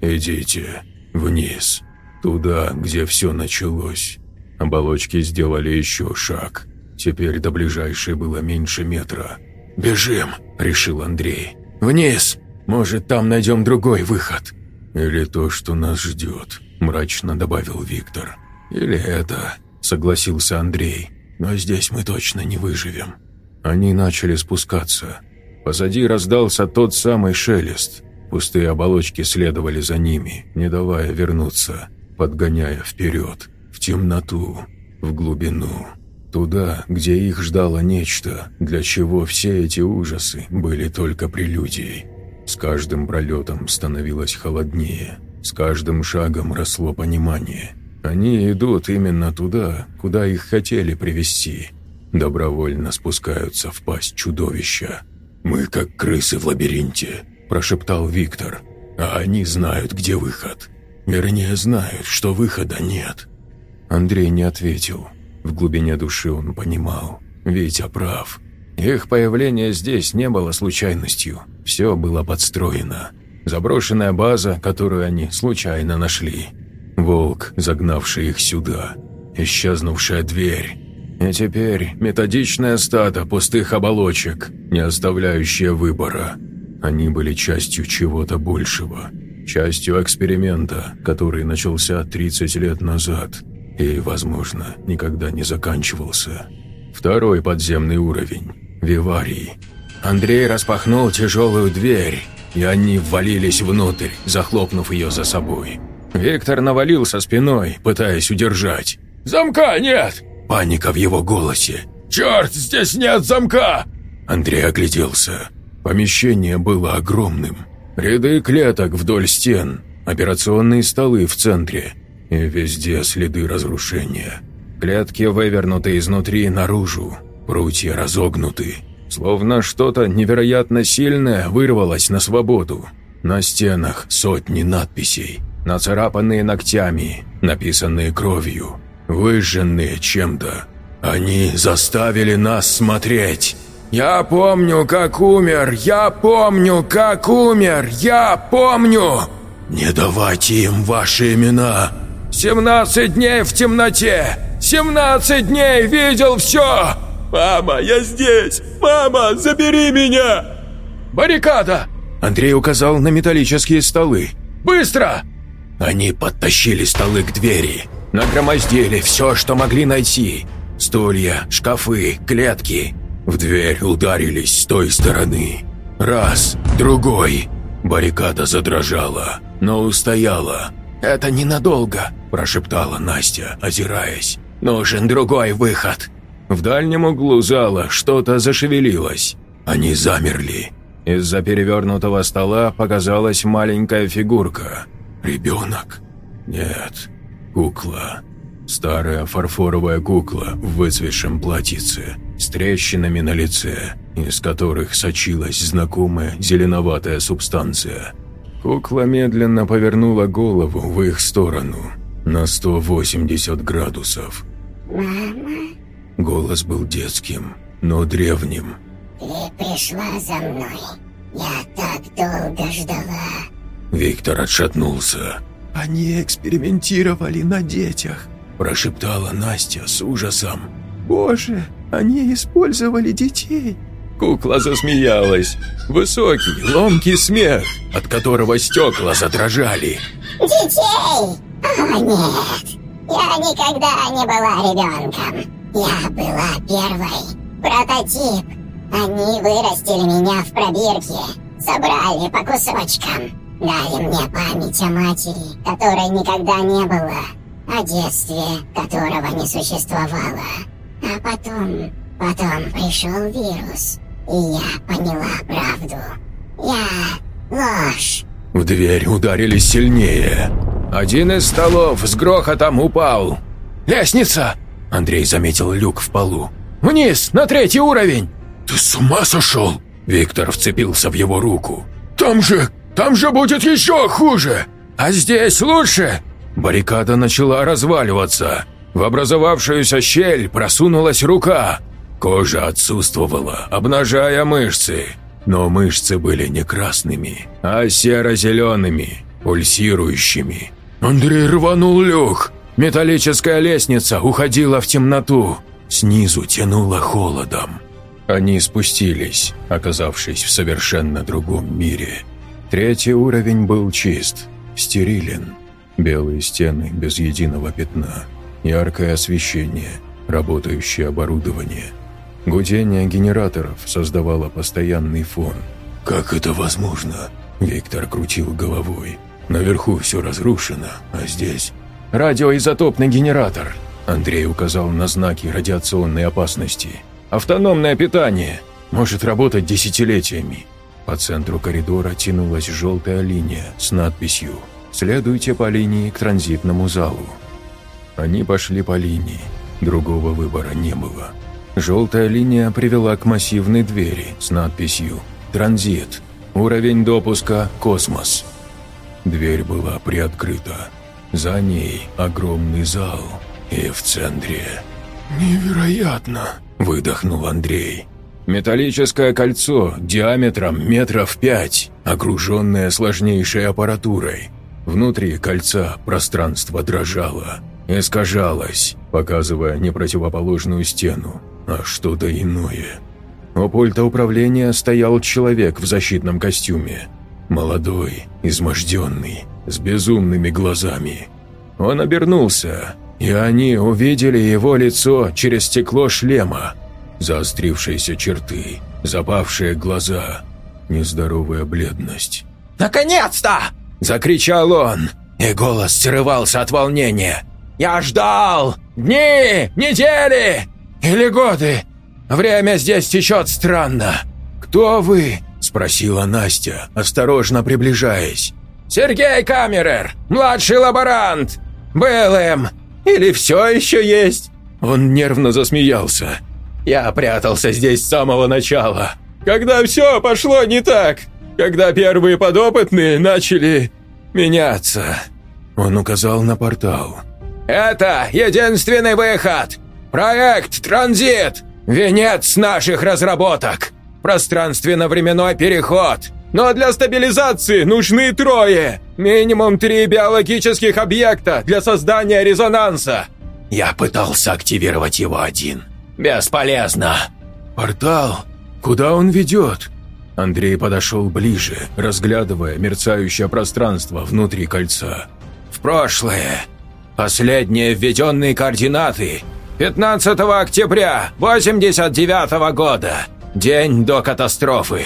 Идите вниз, туда, где все началось. Оболочки сделали еще шаг. Теперь до ближайшей было меньше метра. «Бежим!» – решил Андрей. «Вниз! Может, там найдем другой выход!» «Или то, что нас ждет», – мрачно добавил Виктор. «Или это», – согласился Андрей. «Но здесь мы точно не выживем». Они начали спускаться. Позади раздался тот самый шелест. Пустые оболочки следовали за ними, не давая вернуться, подгоняя вперед, в темноту, в глубину. Туда, где их ждало нечто, для чего все эти ужасы были только прелюдией. С каждым пролетом становилось холоднее, с каждым шагом росло понимание. Они идут именно туда, куда их хотели привести. Добровольно спускаются в пасть чудовища. «Мы как крысы в лабиринте», – прошептал Виктор. «А они знают, где выход. Вернее, знают, что выхода нет». Андрей не ответил. В глубине души он понимал. Витя прав. Их появление здесь не было случайностью. Все было подстроено. Заброшенная база, которую они случайно нашли. Волк, загнавший их сюда. Исчезнувшая дверь. И теперь методичное стадо пустых оболочек, не оставляющее выбора. Они были частью чего-то большего. Частью эксперимента, который начался 30 лет назад – и, возможно, никогда не заканчивался. Второй подземный уровень – Виварий. Андрей распахнул тяжелую дверь, и они ввалились внутрь, захлопнув ее за собой. Виктор навалился спиной, пытаясь удержать. «Замка нет!» Паника в его голосе. «Черт, здесь нет замка!» Андрей огляделся. Помещение было огромным. Ряды клеток вдоль стен, операционные столы в центре – и везде следы разрушения. Клетки вывернуты изнутри наружу, прутья разогнуты. Словно что-то невероятно сильное вырвалось на свободу. На стенах сотни надписей, нацарапанные ногтями, написанные кровью, выжженные чем-то. Они заставили нас смотреть. Я помню, как умер! Я помню, как умер! Я помню!» «Не давайте им ваши имена!» «Семнадцать дней в темноте! Семнадцать дней видел все!» «Мама, я здесь! Мама, забери меня!» «Баррикада!» Андрей указал на металлические столы. «Быстро!» Они подтащили столы к двери, нагромоздили все, что могли найти. Стулья, шкафы, клетки. В дверь ударились с той стороны. Раз, другой. Баррикада задрожала, но устояла. «Это ненадолго», – прошептала Настя, озираясь. «Нужен другой выход». В дальнем углу зала что-то зашевелилось. Они замерли. Из-за перевернутого стола показалась маленькая фигурка. Ребенок? Нет, кукла. Старая фарфоровая кукла в выцветшем платьице, с трещинами на лице, из которых сочилась знакомая зеленоватая субстанция. Кукла медленно повернула голову в их сторону на 180 градусов. «Мама?» Голос был детским, но древним. «Ты пришла за мной. Я так долго ждала». Виктор отшатнулся. «Они экспериментировали на детях», – прошептала Настя с ужасом. «Боже, они использовали детей!» Кукла засмеялась. Высокий, ломкий смех, от которого стекла задрожали. «Детей? О, нет! Я никогда не была ребенком. Я была первой. Прототип. Они вырастили меня в пробирке. Собрали по кусочкам. Дали мне память о матери, которой никогда не было. О детстве, которого не существовало. А потом, потом пришел вирус. И я поняла правду. Я ложь. В дверь ударили сильнее. Один из столов с грохотом упал. «Лестница!» Андрей заметил люк в полу. «Вниз, на третий уровень!» «Ты с ума сошел?» Виктор вцепился в его руку. «Там же, там же будет еще хуже! А здесь лучше!» Баррикада начала разваливаться. В образовавшуюся щель просунулась рука. Кожа отсутствовала, обнажая мышцы. Но мышцы были не красными, а серо-зелеными, пульсирующими. Андрей рванул люк. Металлическая лестница уходила в темноту. Снизу тянуло холодом. Они спустились, оказавшись в совершенно другом мире. Третий уровень был чист, стерилен. Белые стены без единого пятна, яркое освещение, работающее оборудование. Гудение генераторов создавало постоянный фон. «Как это возможно?» Виктор крутил головой. «Наверху все разрушено, а здесь «Радиоизотопный генератор», – Андрей указал на знаки радиационной опасности. «Автономное питание. Может работать десятилетиями». По центру коридора тянулась желтая линия с надписью «Следуйте по линии к транзитному залу». Они пошли по линии. Другого выбора не было. Желтая линия привела к массивной двери с надписью «Транзит. Уровень допуска «Космос». Дверь была приоткрыта. За ней огромный зал, и в центре... «Невероятно!» – выдохнул Андрей. Металлическое кольцо диаметром метров пять, окруженное сложнейшей аппаратурой. Внутри кольца пространство дрожало, искажалось, показывая не противоположную стену, а что-то иное. У пульта управления стоял человек в защитном костюме. Молодой, изможденный, с безумными глазами. Он обернулся, и они увидели его лицо через стекло шлема. Заострившиеся черты, запавшие глаза, нездоровая бледность. «Наконец-то!» – закричал он, и голос срывался от волнения. «Я ждал! Дни, недели или годы! Время здесь течет странно!» «Кто вы?» – спросила Настя, осторожно приближаясь. «Сергей Камерер, младший лаборант! Был им! Или все еще есть?» Он нервно засмеялся. «Я прятался здесь с самого начала, когда все пошло не так, когда первые подопытные начали меняться». Он указал на портал. «Это единственный выход! Проект «Транзит». Венец наших разработок! Пространственно-временной переход! Но для стабилизации нужны трое! Минимум три биологических объекта для создания резонанса!» Я пытался активировать его один. Бесполезно. «Портал? Куда он ведет?» Андрей подошел ближе, разглядывая мерцающее пространство внутри кольца. «В прошлое. Последние введенные координаты. 15 октября 89 -го года. День до катастрофы.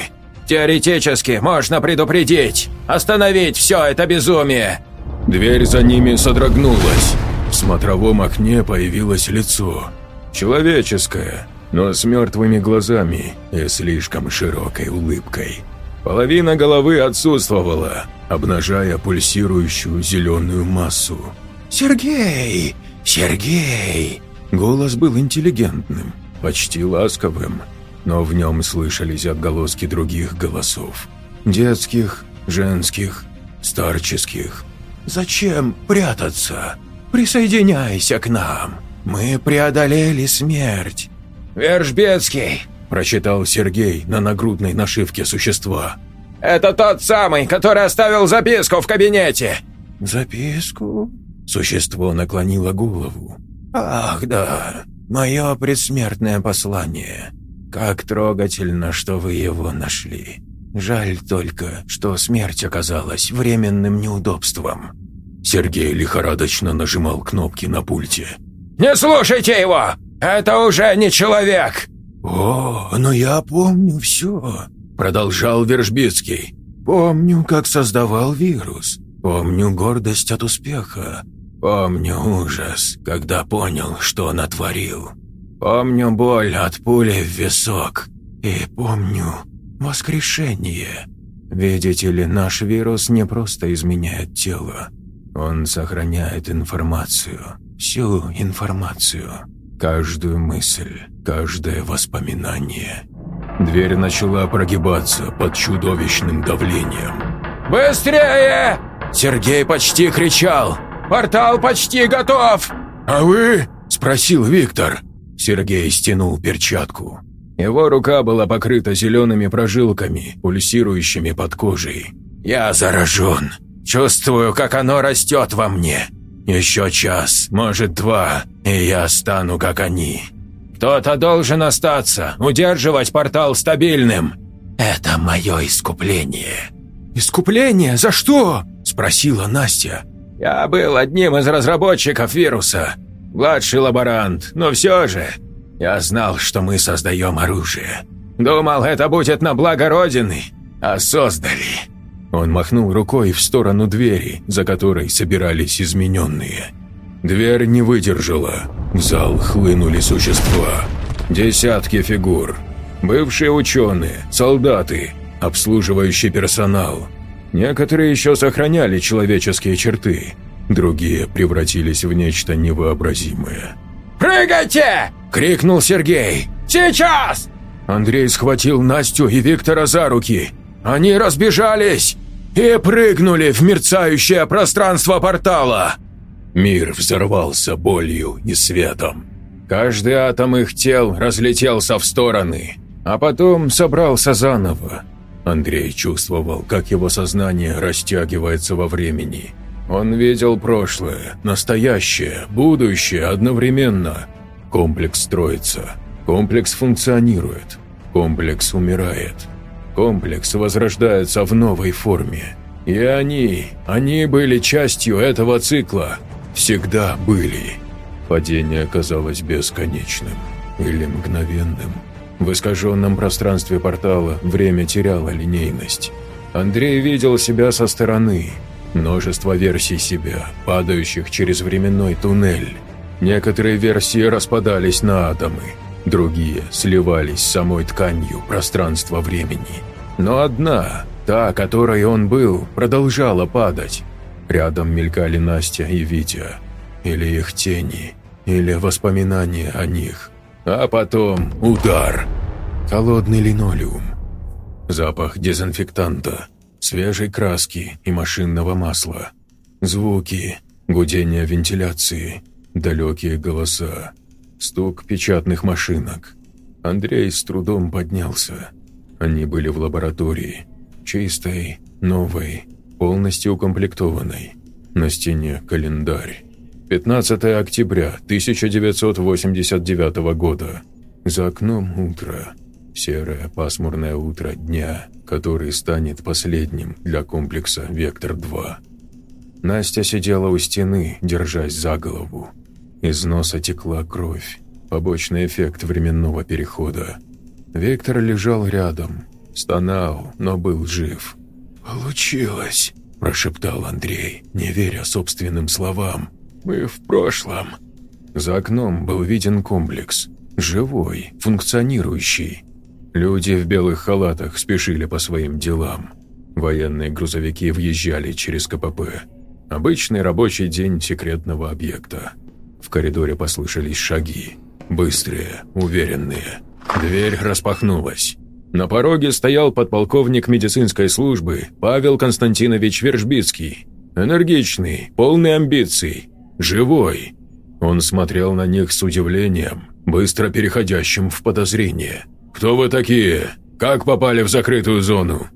Теоретически можно предупредить, остановить все это безумие». Дверь за ними содрогнулась. В смотровом окне появилось лицо. Человеческое, но с мертвыми глазами и слишком широкой улыбкой. Половина головы отсутствовала, обнажая пульсирующую зеленую массу. «Сергей! Сергей!» Голос был интеллигентным, почти ласковым, но в нем слышались отголоски других голосов. Детских, женских, старческих. «Зачем прятаться? Присоединяйся к нам. Мы преодолели смерть. «Вержбецкий», – прочитал Сергей на нагрудной нашивке существа. «Это тот самый, который оставил записку в кабинете». «Записку?» Существо наклонило голову. «Ах, да, мое предсмертное послание. Как трогательно, что вы его нашли. Жаль только, что смерть оказалась временным неудобством». Сергей лихорадочно нажимал кнопки на пульте. «Не слушайте его! Это уже не человек!» «О, но я помню все», — продолжал Вержбицкий. «Помню, как создавал вирус. Помню гордость от успеха. Помню ужас, когда понял, что натворил. Помню боль от пули в висок. И помню воскрешение. Видите ли, наш вирус не просто изменяет тело. Он сохраняет информацию. Всю информацию. Каждую мысль, каждое воспоминание. Дверь начала прогибаться под чудовищным давлением. «Быстрее!» Сергей почти кричал. «Портал почти готов!» «А вы?» – спросил Виктор. Сергей стянул перчатку. Его рука была покрыта зелеными прожилками, пульсирующими под кожей. «Я заражен. Чувствую, как оно растет во мне. Еще час, может два, и я стану как они. Кто-то должен остаться, удерживать портал стабильным. Это мое искупление». «Искупление? За что?» – спросила Настя. «Я был одним из разработчиков вируса. Младший лаборант, но все же. Я знал, что мы создаем оружие. Думал, это будет на благо Родины, а создали. Он махнул рукой в сторону двери, за которой собирались измененные. Дверь не выдержала. В зал хлынули существа. Десятки фигур. Бывшие ученые, солдаты, обслуживающий персонал. Некоторые еще сохраняли человеческие черты, другие превратились в нечто невообразимое. «Прыгайте!» – крикнул Сергей. «Сейчас!» Андрей схватил Настю и Виктора за руки. Они разбежались и прыгнули в мерцающее пространство портала. Мир взорвался болью и светом. Каждый атом их тел разлетелся в стороны, а потом собрался заново. Андрей чувствовал, как его сознание растягивается во времени. Он видел прошлое, настоящее, будущее одновременно. Комплекс строится, комплекс функционирует, комплекс умирает. Комплекс возрождается в новой форме. И они, они были частью этого цикла. Всегда были. Падение казалось бесконечным или мгновенным. В искаженном пространстве портала время теряло линейность. Андрей видел себя со стороны. Множество версий себя, падающих через временной туннель. Некоторые версии распадались на атомы, другие сливались с самой тканью пространства-времени. Но одна, та, которой он был, продолжала падать. Рядом мелькали Настя и Витя. Или их тени, или воспоминания о них. А потом удар. Холодный линолеум. Запах дезинфектанта, свежей краски и машинного масла. Звуки, гудение вентиляции, далекие голоса, стук печатных машинок. Андрей с трудом поднялся. Они были в лаборатории. Чистой, новой, полностью укомплектованной. На стене календарь. 15 октября 1989 года. За окном утро. Серое пасмурное утро дня, который станет последним для комплекса «Вектор-2». Настя сидела у стены, держась за голову. Из носа текла кровь. Побочный эффект временного перехода. Вектор лежал рядом. Стонал, но был жив. «Получилось!» – прошептал Андрей, не веря собственным словам. «Мы в прошлом!» За окном был виден комплекс. Живой, функционирующий. Люди в белых халатах спешили по своим делам. Военные грузовики въезжали через КПП. Обычный рабочий день секретного объекта. В коридоре послышались шаги. Быстрые, уверенные. Дверь распахнулась. На пороге стоял подполковник медицинской службы Павел Константинович Вержбицкий. Энергичный, полный амбиций, живой. Он смотрел на них с удивлением, быстро переходящим в подозрение. «Кто вы такие? Как попали в закрытую зону?»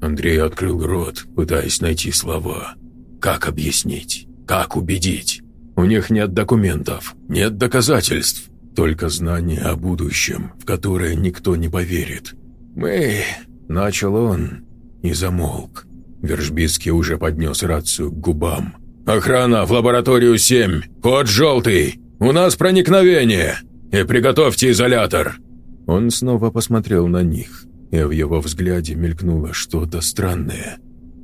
Андрей открыл рот, пытаясь найти слова. «Как объяснить? Как убедить? У них нет документов, нет доказательств, только знание о будущем, в которое никто не поверит. Мы...» Начал он и замолк. Вержбицкий уже поднес рацию к губам. «Охрана в лабораторию 7! Код желтый! У нас проникновение! И приготовьте изолятор!» Он снова посмотрел на них, и в его взгляде мелькнуло что-то странное.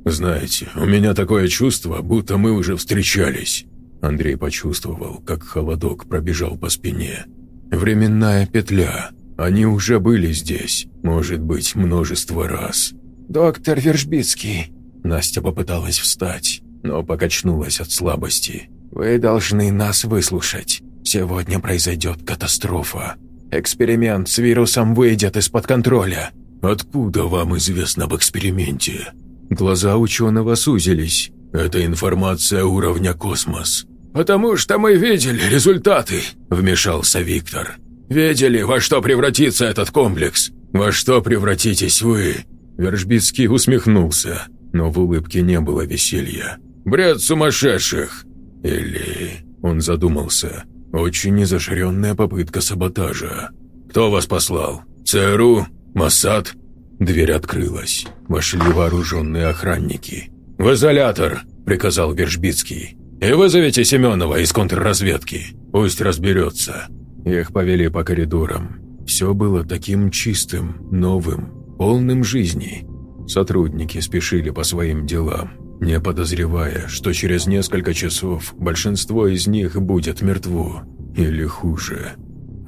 «Знаете, у меня такое чувство, будто мы уже встречались». Андрей почувствовал, как холодок пробежал по спине. «Временная петля. Они уже были здесь, может быть, множество раз». «Доктор Вержбицкий». Настя попыталась встать, но покачнулась от слабости. «Вы должны нас выслушать. Сегодня произойдет катастрофа. Эксперимент с вирусом выйдет из-под контроля». «Откуда вам известно об эксперименте?» Глаза ученого сузились. «Это информация уровня космос». «Потому что мы видели результаты», – вмешался Виктор. «Видели, во что превратится этот комплекс. Во что превратитесь вы?» Вержбицкий усмехнулся, но в улыбке не было веселья. «Бред сумасшедших!» Или... Он задумался. Очень изощренная попытка саботажа. «Кто вас послал? ЦРУ? Моссад?» Дверь открылась. Вошли вооруженные охранники. «В изолятор!» – приказал Вержбицкий. «И вызовите Семенова из контрразведки. Пусть разберется». Их повели по коридорам. Все было таким чистым, новым, полным жизни. Сотрудники спешили по своим делам, не подозревая, что через несколько часов большинство из них будет мертво. Или хуже.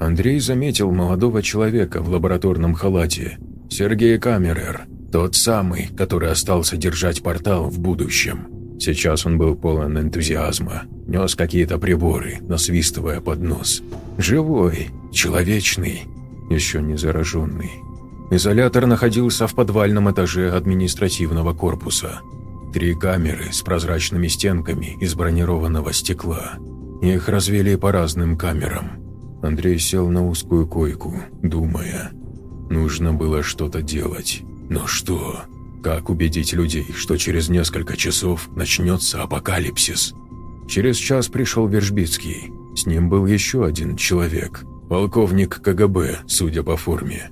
Андрей заметил молодого человека в лабораторном халате. Сергей Камерер, тот самый, который остался держать портал в будущем. Сейчас он был полон энтузиазма, нес какие-то приборы, насвистывая под нос. Живой, человечный, еще не зараженный. Изолятор находился в подвальном этаже административного корпуса. Три камеры с прозрачными стенками из бронированного стекла. Их развели по разным камерам. Андрей сел на узкую койку, думая. Нужно было что-то делать. Но что? Как убедить людей, что через несколько часов начнется апокалипсис? Через час пришел Вержбицкий. С ним был еще один человек. Полковник КГБ, судя по форме.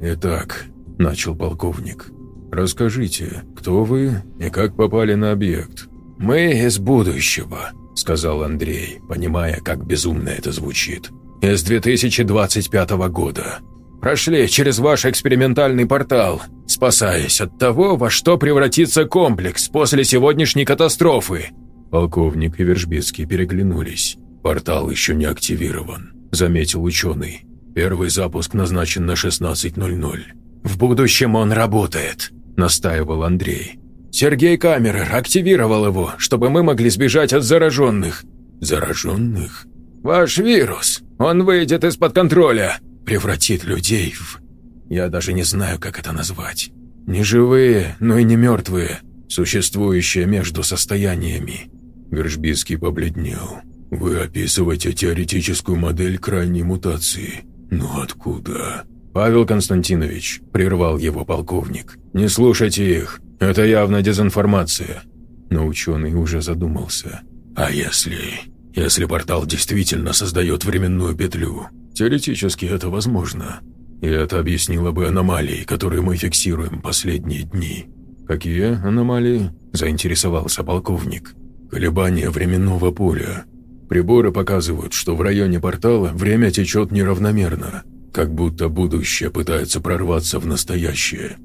«Итак», – начал полковник, «Расскажите, кто вы и как попали на объект?» «Мы из будущего», — сказал Андрей, понимая, как безумно это звучит. «Из 2025 года. Прошли через ваш экспериментальный портал, спасаясь от того, во что превратится комплекс после сегодняшней катастрофы». Полковник и Вержбицкий переглянулись. «Портал еще не активирован», — заметил ученый. «Первый запуск назначен на 16.00». «В будущем он работает», настаивал Андрей. «Сергей Камерер активировал его, чтобы мы могли сбежать от зараженных». «Зараженных?» «Ваш вирус. Он выйдет из-под контроля. Превратит людей в... Я даже не знаю, как это назвать. Не живые, но и не мертвые, существующие между состояниями». Вершбицкий побледнел. «Вы описываете теоретическую модель крайней мутации. Но откуда?» «Павел Константинович», – прервал его полковник, – «не слушайте их, это явно дезинформация». Но ученый уже задумался. «А если... если портал действительно создает временную петлю? Теоретически это возможно. И это объяснило бы аномалии, которые мы фиксируем последние дни». «Какие аномалии?» – заинтересовался полковник. «Колебания временного поля. Приборы показывают, что в районе портала время течет неравномерно, как будто будущее пытается прорваться в настоящее».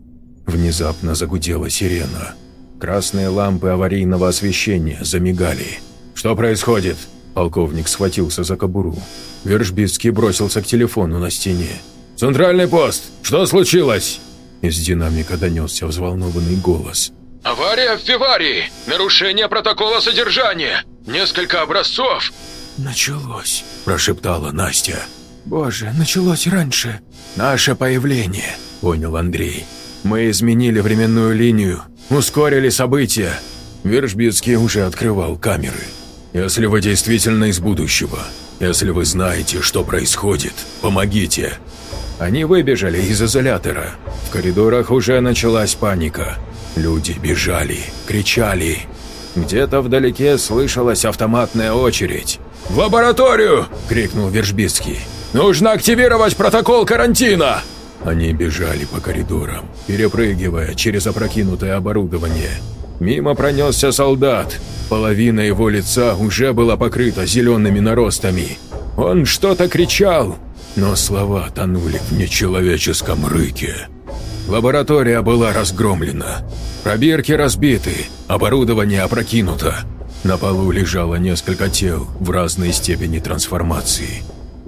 Внезапно загудела сирена. Красные лампы аварийного освещения замигали. «Что происходит?» Полковник схватился за кобуру. Вершбицкий бросился к телефону на стене. «Центральный пост! Что случилось?» Из динамика донесся взволнованный голос. «Авария в Фиварии! Нарушение протокола содержания! Несколько образцов!» «Началось», – прошептала Настя. «Боже, началось раньше. Наше появление», – понял Андрей. «Мы изменили временную линию, ускорили события». Вершбицкий уже открывал камеры. «Если вы действительно из будущего, если вы знаете, что происходит, помогите». Они выбежали из изолятора. В коридорах уже началась паника. Люди бежали, кричали. Где-то вдалеке слышалась автоматная очередь. «В лабораторию!» – крикнул Вершбицкий. «Нужно активировать протокол карантина!» Они бежали по коридорам, перепрыгивая через опрокинутое оборудование. Мимо пронесся солдат. Половина его лица уже была покрыта зелеными наростами. Он что-то кричал, но слова тонули в нечеловеческом рыке. Лаборатория была разгромлена. Пробирки разбиты, оборудование опрокинуто. На полу лежало несколько тел в разной степени трансформации.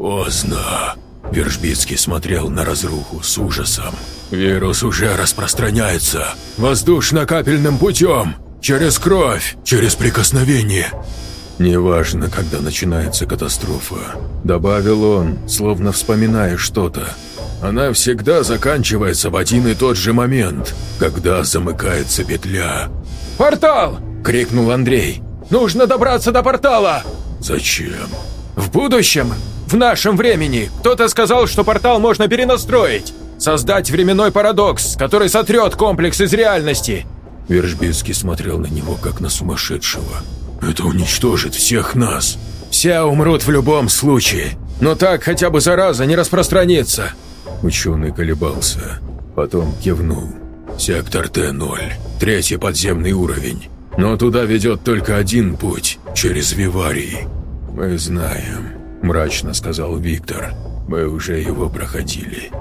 «Поздно!» Вержбицкий смотрел на разруху с ужасом. «Вирус уже распространяется. Воздушно-капельным путем. Через кровь, через прикосновение. «Неважно, когда начинается катастрофа», – добавил он, словно вспоминая что-то. «Она всегда заканчивается в один и тот же момент, когда замыкается петля». «Портал!» – крикнул Андрей. «Нужно добраться до портала!» «Зачем?» «В будущем, в нашем времени, кто-то сказал, что портал можно перенастроить, создать временной парадокс, который сотрет комплекс из реальности». Вержбицкий смотрел на него, как на сумасшедшего. Это уничтожит всех нас. Все умрут в любом случае. Но так хотя бы зараза не распространится. Ученый колебался. Потом кивнул. Сектор Т-0. Третий подземный уровень. Но туда ведет только один путь. Через Виварий. Мы знаем. Мрачно сказал Виктор. Мы уже его проходили.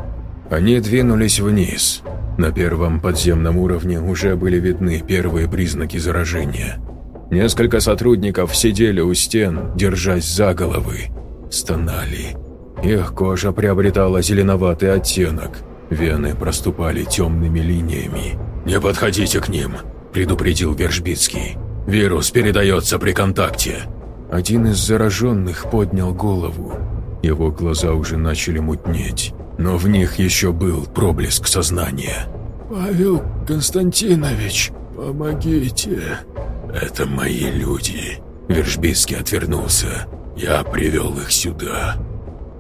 Они двинулись вниз. На первом подземном уровне уже были видны первые признаки заражения – Несколько сотрудников сидели у стен, держась за головы. Стонали. Их кожа приобретала зеленоватый оттенок. Вены проступали темными линиями. «Не подходите к ним», – предупредил Вержбицкий. «Вирус передается при контакте». Один из зараженных поднял голову. Его глаза уже начали мутнеть, но в них еще был проблеск сознания. «Павел Константинович, помогите!» «Это мои люди». Вершбицкий отвернулся. «Я привел их сюда».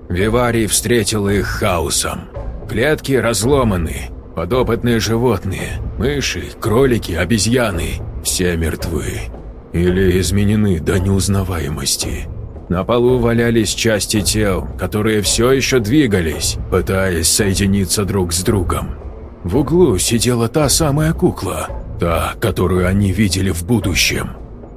Виварий встретил их хаосом. Клетки разломаны, подопытные животные, мыши, кролики, обезьяны – все мертвы. Или изменены до неузнаваемости. На полу валялись части тел, которые все еще двигались, пытаясь соединиться друг с другом. В углу сидела та самая кукла – Та, которую они видели в будущем.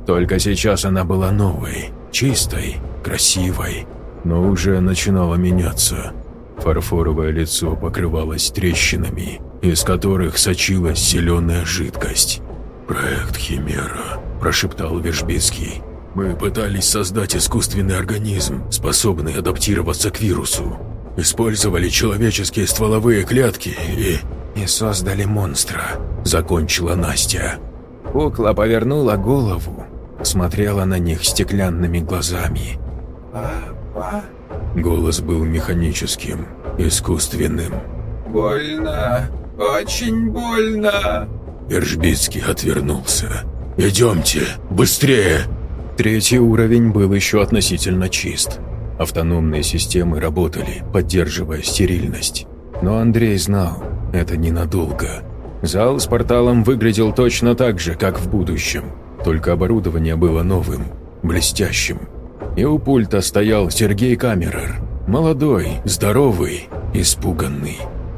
Только сейчас она была новой, чистой, красивой, но уже начинала меняться. Фарфоровое лицо покрывалось трещинами, из которых сочилась зеленая жидкость. «Проект Химера», – прошептал Вежбицкий. «Мы пытались создать искусственный организм, способный адаптироваться к вирусу. Использовали человеческие стволовые клетки и...» «И создали монстра», – закончила Настя. Кукла повернула голову, смотрела на них стеклянными глазами. «Папа?» Голос был механическим, искусственным. «Больно, очень больно!» Эржбицкий отвернулся. «Идемте, быстрее!» Третий уровень был еще относительно чист. Автономные системы работали, поддерживая стерильность. Но Андрей знал, это ненадолго. Зал с порталом выглядел точно так же, как в будущем, только оборудование было новым, блестящим. И у пульта стоял Сергей Камерер, молодой, здоровый, испуганный.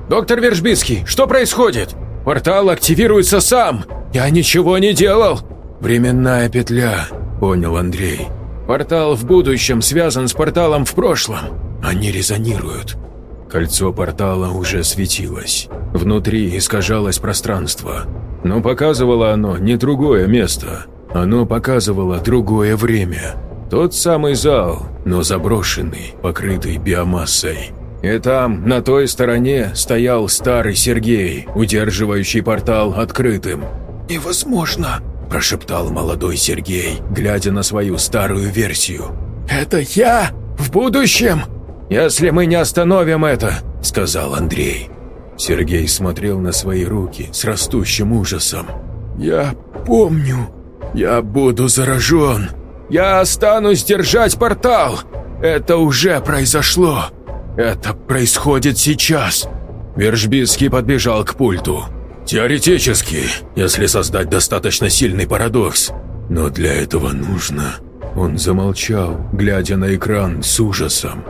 «Доктор Вержбицкий, что происходит? Портал активируется сам! Я ничего не делал!» «Временная петля», — понял Андрей. «Портал в будущем связан с порталом в прошлом. Они резонируют. Кольцо портала уже светилось. Внутри искажалось пространство. Но показывало оно не другое место. Оно показывало другое время. Тот самый зал, но заброшенный, покрытый биомассой. И там, на той стороне, стоял старый Сергей, удерживающий портал открытым. «Невозможно!» – прошептал молодой Сергей, глядя на свою старую версию. «Это я? В будущем?» «Если мы не остановим это», – сказал Андрей. Сергей смотрел на свои руки с растущим ужасом. «Я помню. Я буду заражен. Я останусь держать портал. Это уже произошло. Это происходит сейчас». Вержбицкий подбежал к пульту. «Теоретически, если создать достаточно сильный парадокс. Но для этого нужно...» Он замолчал, глядя на экран с ужасом.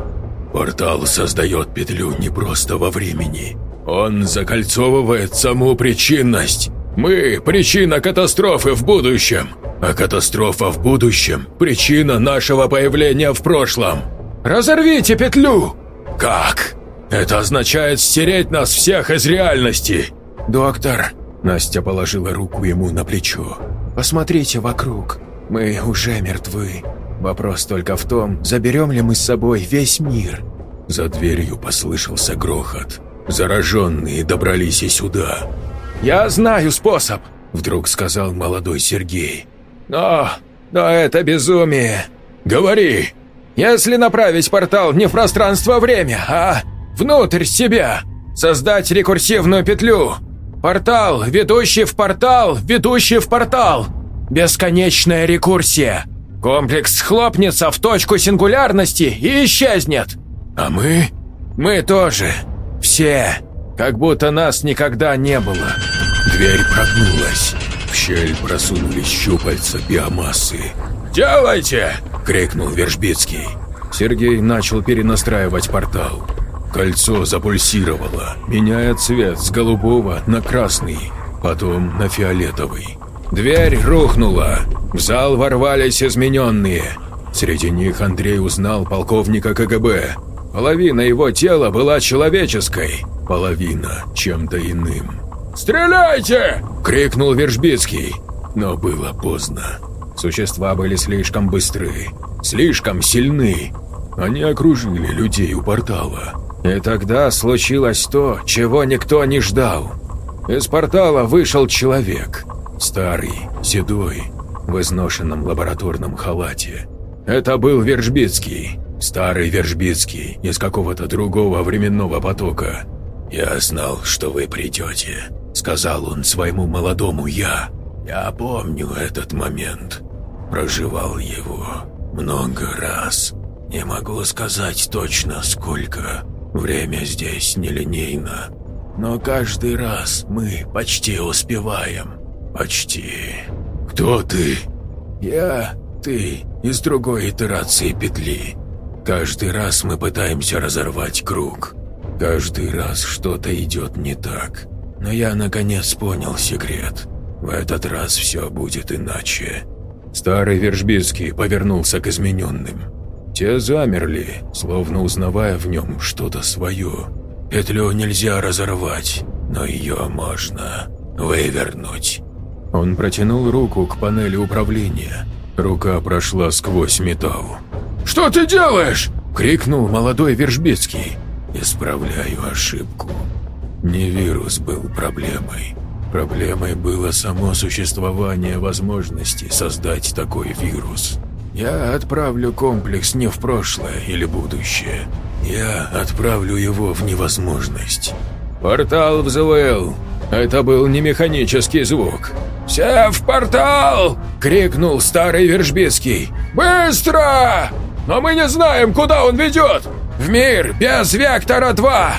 Портал создает петлю не просто во времени. Он закольцовывает саму причинность. Мы – причина катастрофы в будущем, а катастрофа в будущем – причина нашего появления в прошлом. Разорвите петлю! Как? Это означает стереть нас всех из реальности. Доктор, Настя положила руку ему на плечо. Посмотрите вокруг. Мы уже мертвы. Вопрос только в том, заберем ли мы с собой весь мир. За дверью послышался грохот. Зараженные добрались и сюда. «Я знаю способ», — вдруг сказал молодой Сергей. «Но... но это безумие. Говори!» «Если направить портал не в пространство-время, а внутрь себя, создать рекурсивную петлю. Портал, ведущий в портал, ведущий в портал. Бесконечная рекурсия. Комплекс схлопнется в точку сингулярности и исчезнет. А мы? Мы тоже. Все. Как будто нас никогда не было. Дверь прогнулась. В щель просунулись щупальца биомассы. «Делайте!» – крикнул Вержбицкий. Сергей начал перенастраивать портал. Кольцо запульсировало, меняя цвет с голубого на красный, потом на фиолетовый. Дверь рухнула. В зал ворвались измененные. Среди них Андрей узнал полковника КГБ. Половина его тела была человеческой, половина чем-то иным. «Стреляйте!» – крикнул Вержбицкий. Но было поздно. Существа были слишком быстры, слишком сильны. Они окружили людей у портала. И тогда случилось то, чего никто не ждал. Из портала вышел человек – Старый, седой, в изношенном лабораторном халате. Это был Вержбицкий, старый Вержбицкий из какого-то другого временного потока. «Я знал, что вы придете», — сказал он своему молодому «я». «Я помню этот момент. Проживал его много раз. Не могу сказать точно сколько. Время здесь нелинейно. Но каждый раз мы почти успеваем. «Почти. Кто ты?» «Я, ты, из другой итерации петли. Каждый раз мы пытаемся разорвать круг. Каждый раз что-то идет не так. Но я наконец понял секрет. В этот раз все будет иначе». Старый Вержбицкий повернулся к измененным. Те замерли, словно узнавая в нем что-то свое. Петлю нельзя разорвать, но ее можно вывернуть. Он протянул руку к панели управления. Рука прошла сквозь металл. «Что ты делаешь?» – крикнул молодой Вержбицкий. «Исправляю ошибку. Не вирус был проблемой. Проблемой было само существование возможности создать такой вирус. Я отправлю комплекс не в прошлое или будущее. Я отправлю его в невозможность». Портал взвыл. Это был не механический звук. «Все в портал!» – крикнул старый Вержбицкий. «Быстро! Но мы не знаем, куда он ведет! В мир без Вектора-2!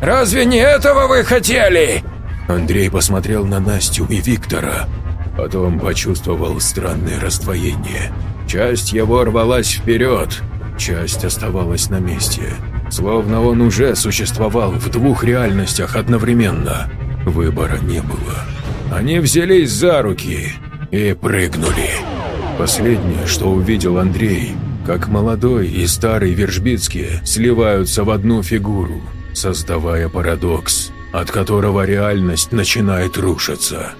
Разве не этого вы хотели?» Андрей посмотрел на Настю и Виктора. Потом почувствовал странное раздвоение. Часть его рвалась вперед, часть оставалась на месте. Словно он уже существовал в двух реальностях одновременно. Выбора не было. Они взялись за руки и прыгнули. Последнее, что увидел Андрей, как молодой и старый Вержбицкие сливаются в одну фигуру, создавая парадокс, от которого реальность начинает рушиться.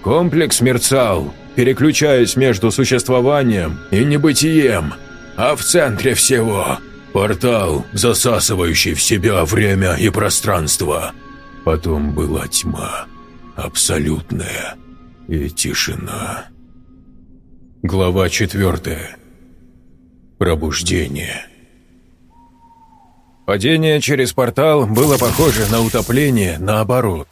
Комплекс мерцал, переключаясь между существованием и небытием, а в центре всего – портал, засасывающий в себя время и пространство. Потом была тьма, абсолютная, и тишина. Глава четвертая. Пробуждение. Падение через портал было похоже на утопление наоборот.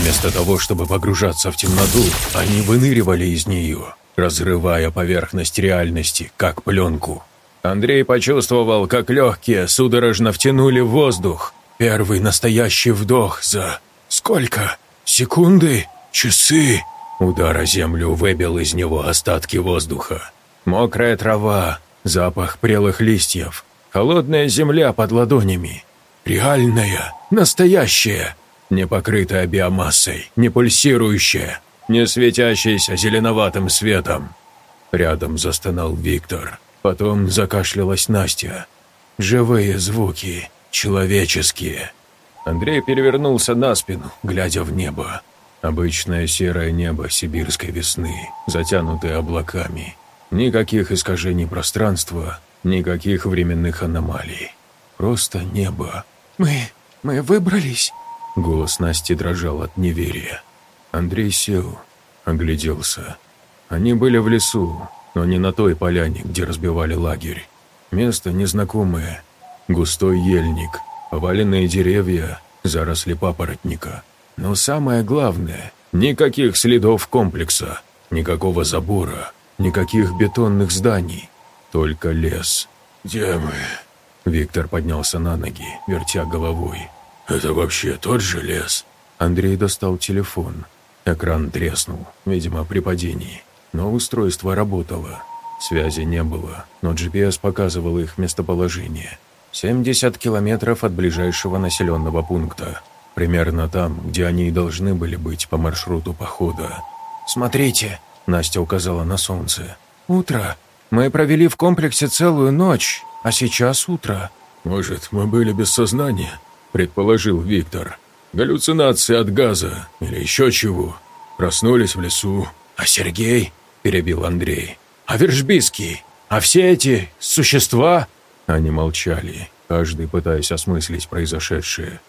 Вместо того, чтобы погружаться в темноту, они выныривали из нее, разрывая поверхность реальности, как пленку. Андрей почувствовал, как легкие судорожно втянули воздух. Первый настоящий вдох за... Сколько? Секунды? Часы? Удар о землю выбил из него остатки воздуха. Мокрая трава, запах прелых листьев, холодная земля под ладонями. Реальная, настоящая, не покрытая биомассой, не пульсирующая, не светящаяся зеленоватым светом. Рядом застонал Виктор. Потом закашлялась Настя. Живые звуки, человеческие. Андрей перевернулся на спину, глядя в небо. Обычное серое небо сибирской весны, затянутое облаками. Никаких искажений пространства, никаких временных аномалий. Просто небо. «Мы... мы выбрались?» Голос Насти дрожал от неверия. Андрей сел, огляделся. Они были в лесу, но не на той поляне, где разбивали лагерь. Место незнакомое. Густой ельник, поваленные деревья, заросли папоротника. Но самое главное, никаких следов комплекса, никакого забора, никаких бетонных зданий, только лес. «Где мы?» Виктор поднялся на ноги, вертя головой. «Это вообще тот же лес?» Андрей достал телефон. Экран треснул, видимо, при падении. Но устройство работало. Связи не было, но GPS показывал их местоположение. 70 километров от ближайшего населенного пункта. Примерно там, где они и должны были быть по маршруту похода. «Смотрите», — Настя указала на солнце. «Утро. Мы провели в комплексе целую ночь, а сейчас утро». «Может, мы были без сознания?» – предположил Виктор. «Галлюцинации от газа или еще чего. Проснулись в лесу». «А Сергей?» – перебил Андрей. «А Вержбиский? А все эти существа?» Они молчали, каждый пытаясь осмыслить произошедшее.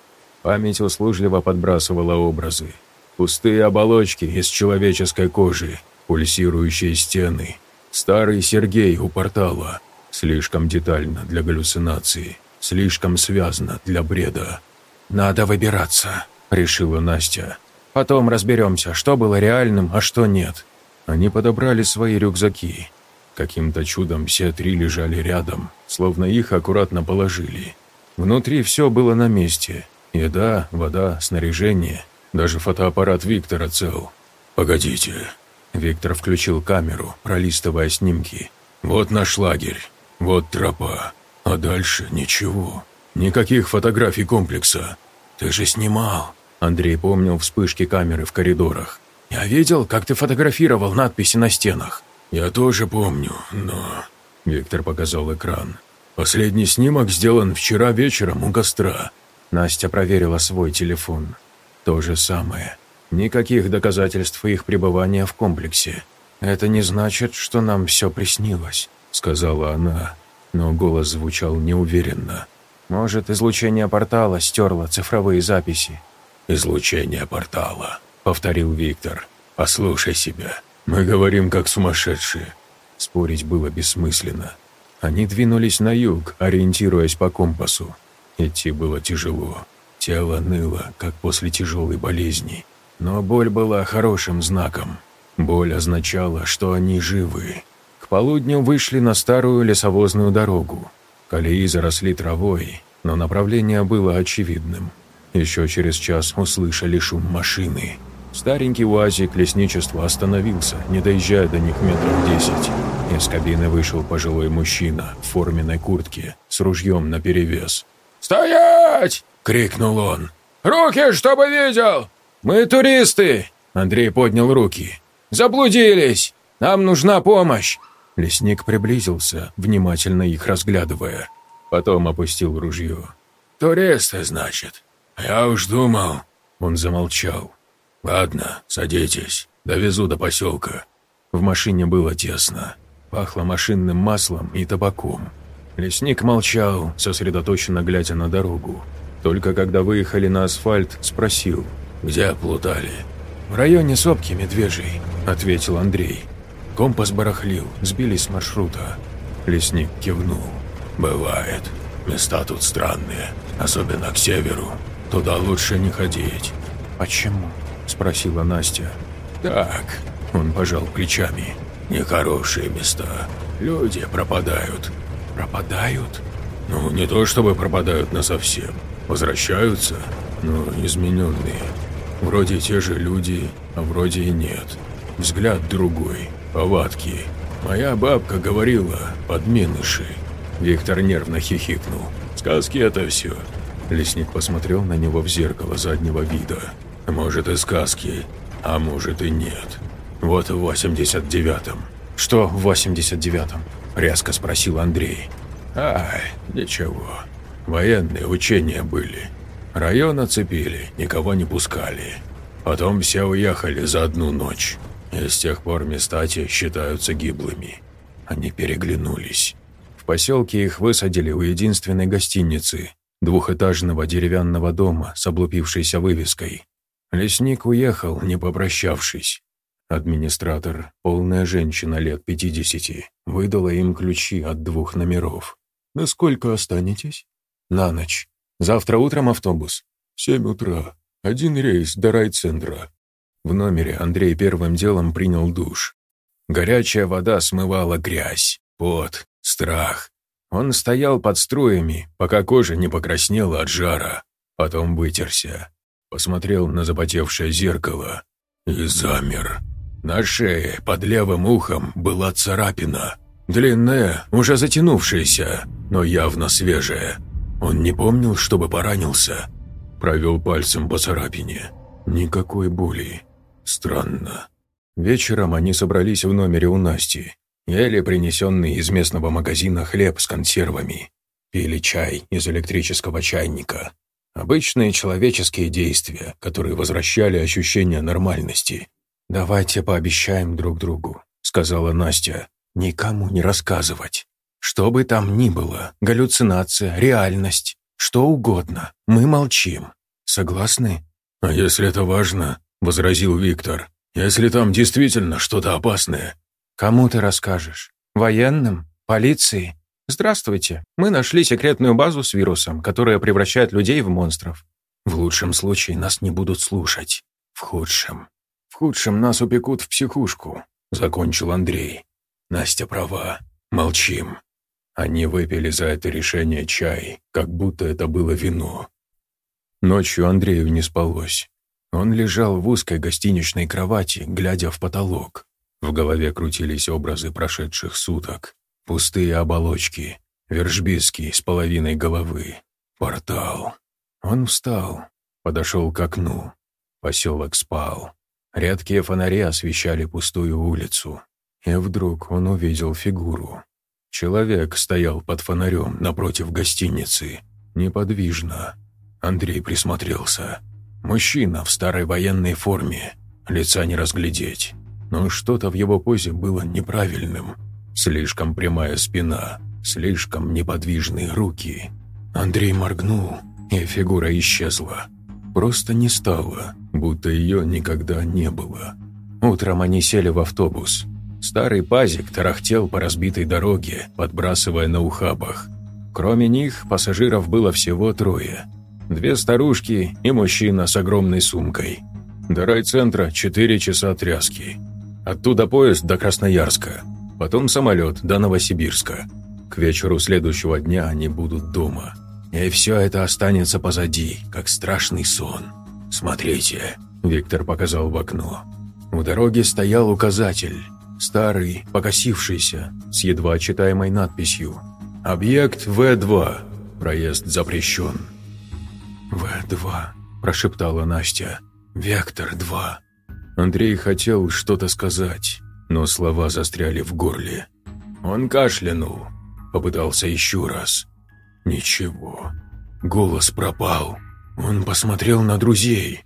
Память услужливо подбрасывала образы. Пустые оболочки из человеческой кожи, пульсирующие стены. Старый Сергей у портала. Слишком детально для галлюцинации, слишком связано для бреда. «Надо выбираться», — решила Настя. «Потом разберемся, что было реальным, а что нет». Они подобрали свои рюкзаки. Каким-то чудом все три лежали рядом, словно их аккуратно положили. Внутри все было на месте — Еда, вода, снаряжение, даже фотоаппарат Виктора цел. «Погодите». Виктор включил камеру, пролистывая снимки. «Вот наш лагерь, вот тропа, а дальше ничего. Никаких фотографий комплекса. Ты же снимал». Андрей помнил вспышки камеры в коридорах. «Я видел, как ты фотографировал надписи на стенах». «Я тоже помню, но...» Виктор показал экран. «Последний снимок сделан вчера вечером у костра. Настя проверила свой телефон. То же самое. Никаких доказательств их пребывания в комплексе. «Это не значит, что нам все приснилось», — сказала она, но голос звучал неуверенно. «Может, излучение портала стерло цифровые записи?» «Излучение портала», — повторил Виктор. «Послушай себя. Мы говорим как сумасшедшие». Спорить было бессмысленно. Они двинулись на юг, ориентируясь по компасу. Идти было тяжело. Тело ныло, как после тяжелой болезни. Но боль была хорошим знаком. Боль означала, что они живы. К полудню вышли на старую лесовозную дорогу. Колеи заросли травой, но направление было очевидным. Еще через час услышали шум машины. Старенький УАЗик лесничества остановился, не доезжая до них метров десять. Из кабины вышел пожилой мужчина в форменной куртке с ружьем наперевес. «Стоять!» — крикнул он. «Руки, чтобы видел!» «Мы туристы!» — Андрей поднял руки. «Заблудились! Нам нужна помощь!» Лесник приблизился, внимательно их разглядывая. Потом опустил ружье. «Туристы, значит? Я уж думал...» Он замолчал. «Ладно, садитесь. Довезу до поселка». В машине было тесно. Пахло машинным маслом и табаком. Лесник молчал, сосредоточенно глядя на дорогу. Только когда выехали на асфальт, спросил. «Где плутали?» «В районе сопки Медвежий», — ответил Андрей. Компас барахлил, сбились с маршрута. Лесник кивнул. «Бывает. Места тут странные, особенно к северу. Туда лучше не ходить». «Почему?» – спросила Настя. «Так», – он пожал плечами. «Нехорошие места. Люди пропадают». «Пропадают?» «Ну, не то чтобы пропадают насовсем. Возвращаются, но измененные. Вроде те же люди, а вроде и нет. Взгляд другой, повадки. Моя бабка говорила «подменыши». Виктор нервно хихикнул. «Сказки это все». Лесник посмотрел на него в зеркало заднего вида. «Может и сказки, а может и нет. Вот в 89-м». «Что в 89-м?» – резко спросил Андрей. «Ай, ничего. Военные учения были. Район оцепили, никого не пускали. Потом все уехали за одну ночь. И с тех пор места те считаются гиблыми». Они переглянулись. В поселке их высадили у единственной гостиницы, двухэтажного деревянного дома с облупившейся вывеской. Лесник уехал, не попрощавшись. Администратор, полная женщина лет 50, выдала им ключи от двух номеров. «Насколько останетесь?» «На ночь. Завтра утром автобус». «Семь утра. Один рейс до райцентра». В номере Андрей первым делом принял душ. Горячая вода смывала грязь, пот, страх. Он стоял под струями, пока кожа не покраснела от жара. Потом вытерся. Посмотрел на запотевшее зеркало и замер. На шее под левым ухом была царапина. Длинная, уже затянувшаяся, но явно свежая. Он не помнил, чтобы поранился. Провел пальцем по царапине. Никакой боли. Странно. Вечером они собрались в номере у Насти. Ели принесенный из местного магазина хлеб с консервами. Пили чай из электрического чайника. Обычные человеческие действия, которые возвращали ощущение нормальности. «Давайте пообещаем друг другу», — сказала Настя, — «никому не рассказывать. Что бы там ни было, галлюцинация, реальность, что угодно, мы молчим. Согласны?» «А если это важно?» — возразил Виктор. «Если там действительно что-то опасное?» «Кому ты расскажешь? Военным? Полиции? «Здравствуйте. Мы нашли секретную базу с вирусом, которая превращает людей в монстров. В лучшем случае нас не будут слушать. В худшем. В худшем нас упекут в психушку», — закончил Андрей. Настя права. Молчим. Они выпили за это решение чай, как будто это было вино. Ночью Андрею не спалось. Он лежал в узкой гостиничной кровати, глядя в потолок. В голове крутились образы прошедших суток. Пустые оболочки, Вержбиский с половиной головы, портал. Он встал, подошел к окну. Поселок спал. Редкие фонари освещали пустую улицу. И вдруг он увидел фигуру. Человек стоял под фонарем напротив гостиницы, неподвижно. Андрей присмотрелся. Мужчина в старой военной форме, лица не разглядеть. Но что-то в его позе было неправильным. Слишком прямая спина, слишком неподвижные руки. Андрей моргнул, и фигура исчезла. Просто не стало, будто ее никогда не было. Утром они сели в автобус. Старый пазик тарахтел по разбитой дороге, подбрасывая на ухабах. Кроме них, пассажиров было всего трое. Две старушки и мужчина с огромной сумкой. До райцентра четыре часа тряски. Оттуда поезд до Красноярска – Потом самолет до Новосибирска. К вечеру следующего дня они будут дома. И все это останется позади, как страшный сон. Смотрите, Виктор показал в окно. У дороги стоял указатель, старый, покосившийся, с едва читаемой надписью «Объект В2. Проезд запрещен». «В2», – прошептала Настя. «Вектор-2». Андрей хотел что-то сказать, но слова застряли в горле. Он кашлянул, попытался еще раз. Ничего. Голос пропал. Он посмотрел на друзей.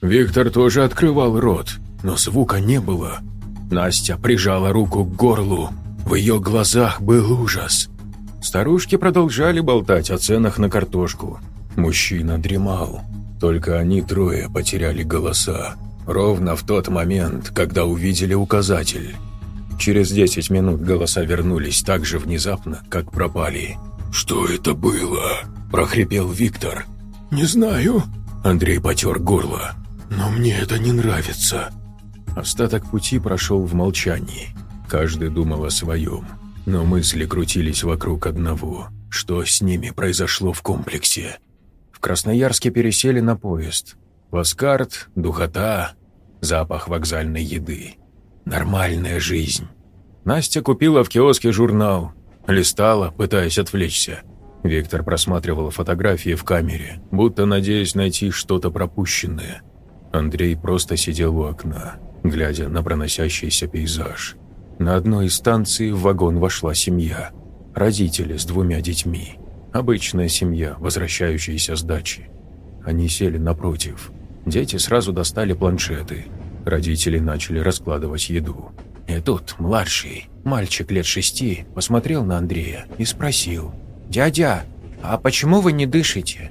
Виктор тоже открывал рот, но звука не было. Настя прижала руку к горлу. В ее глазах был ужас. Старушки продолжали болтать о ценах на картошку. Мужчина дремал. Только они трое потеряли голоса. Ровно в тот момент, когда увидели указатель. Через 10 минут голоса вернулись так же внезапно, как пропали. «Что это было?» – прохрипел Виктор. «Не знаю». Андрей потер горло. «Но мне это не нравится». Остаток пути прошел в молчании. Каждый думал о своем. Но мысли крутились вокруг одного. Что с ними произошло в комплексе? В Красноярске пересели на поезд. Васкарт, духота, запах вокзальной еды. Нормальная жизнь. Настя купила в киоске журнал. Листала, пытаясь отвлечься. Виктор просматривал фотографии в камере, будто надеясь найти что-то пропущенное. Андрей просто сидел у окна, глядя на проносящийся пейзаж. На одной из станций в вагон вошла семья. Родители с двумя детьми. Обычная семья, возвращающаяся с дачи. Они сели напротив. Дети сразу достали планшеты. Родители начали раскладывать еду. И тут младший, мальчик лет шести, посмотрел на Андрея и спросил. «Дядя, а почему вы не дышите?»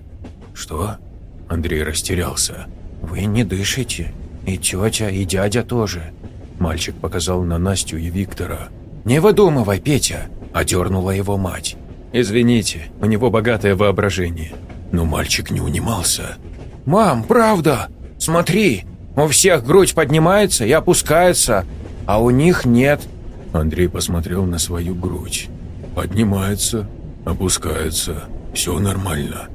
«Что?» Андрей растерялся. «Вы не дышите. И тетя, и дядя тоже». Мальчик показал на Настю и Виктора. «Не выдумывай, Петя!» – одернула его мать. «Извините, у него богатое воображение». Но мальчик не унимался. «Мам, правда! Смотри, у всех грудь поднимается и опускается, а у них нет». Андрей посмотрел на свою грудь. «Поднимается, опускается, все нормально».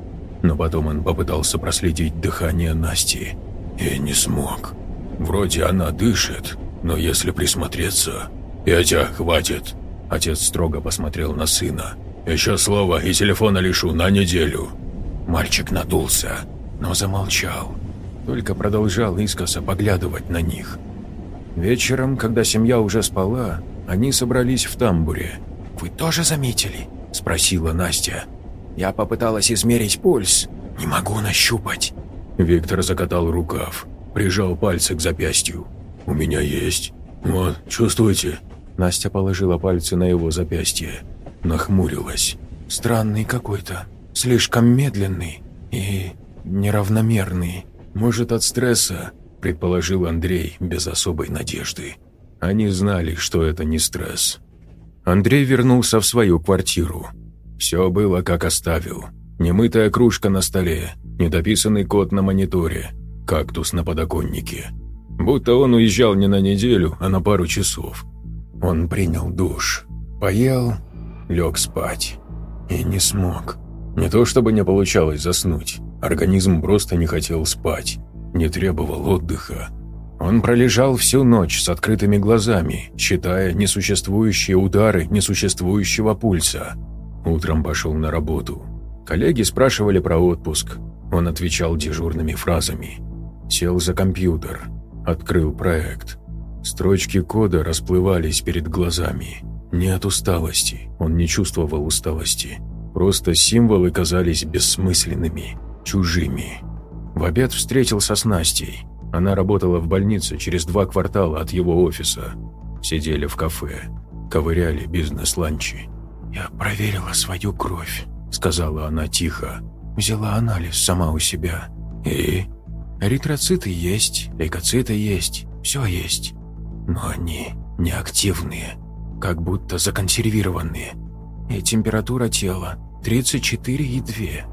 Но потом он попытался проследить дыхание Насти и не смог. Вроде она дышит, но если присмотреться... «Петя, хватит!» Отец строго посмотрел на сына. «Еще слово и телефона лишу на неделю». Мальчик надулся но замолчал, только продолжал искоса поглядывать на них. Вечером, когда семья уже спала, они собрались в тамбуре. «Вы тоже заметили?» – спросила Настя. «Я попыталась измерить пульс. Не могу нащупать». Виктор закатал рукав, прижал пальцы к запястью. «У меня есть. Вот, чувствуете?» Настя положила пальцы на его запястье. Нахмурилась. «Странный какой-то. Слишком медленный. И неравномерный. Может, от стресса, предположил Андрей без особой надежды. Они знали, что это не стресс. Андрей вернулся в свою квартиру. Все было, как оставил. Немытая кружка на столе, недописанный код на мониторе, кактус на подоконнике. Будто он уезжал не на неделю, а на пару часов. Он принял душ, поел, лег спать. И не смог. Не то чтобы не получалось заснуть. Организм просто не хотел спать, не требовал отдыха. Он пролежал всю ночь с открытыми глазами, считая несуществующие удары несуществующего пульса. Утром пошел на работу. Коллеги спрашивали про отпуск. Он отвечал дежурными фразами. Сел за компьютер, открыл проект. Строчки кода расплывались перед глазами. Не от усталости, он не чувствовал усталости. Просто символы казались бессмысленными чужими. В обед встретился с Настей. Она работала в больнице через два квартала от его офиса. Сидели в кафе, ковыряли бизнес-ланчи. «Я проверила свою кровь», — сказала она тихо. «Взяла анализ сама у себя. И? Эритроциты есть, лейкоциты есть, все есть. Но они неактивные, как будто законсервированные. И температура тела 34,2.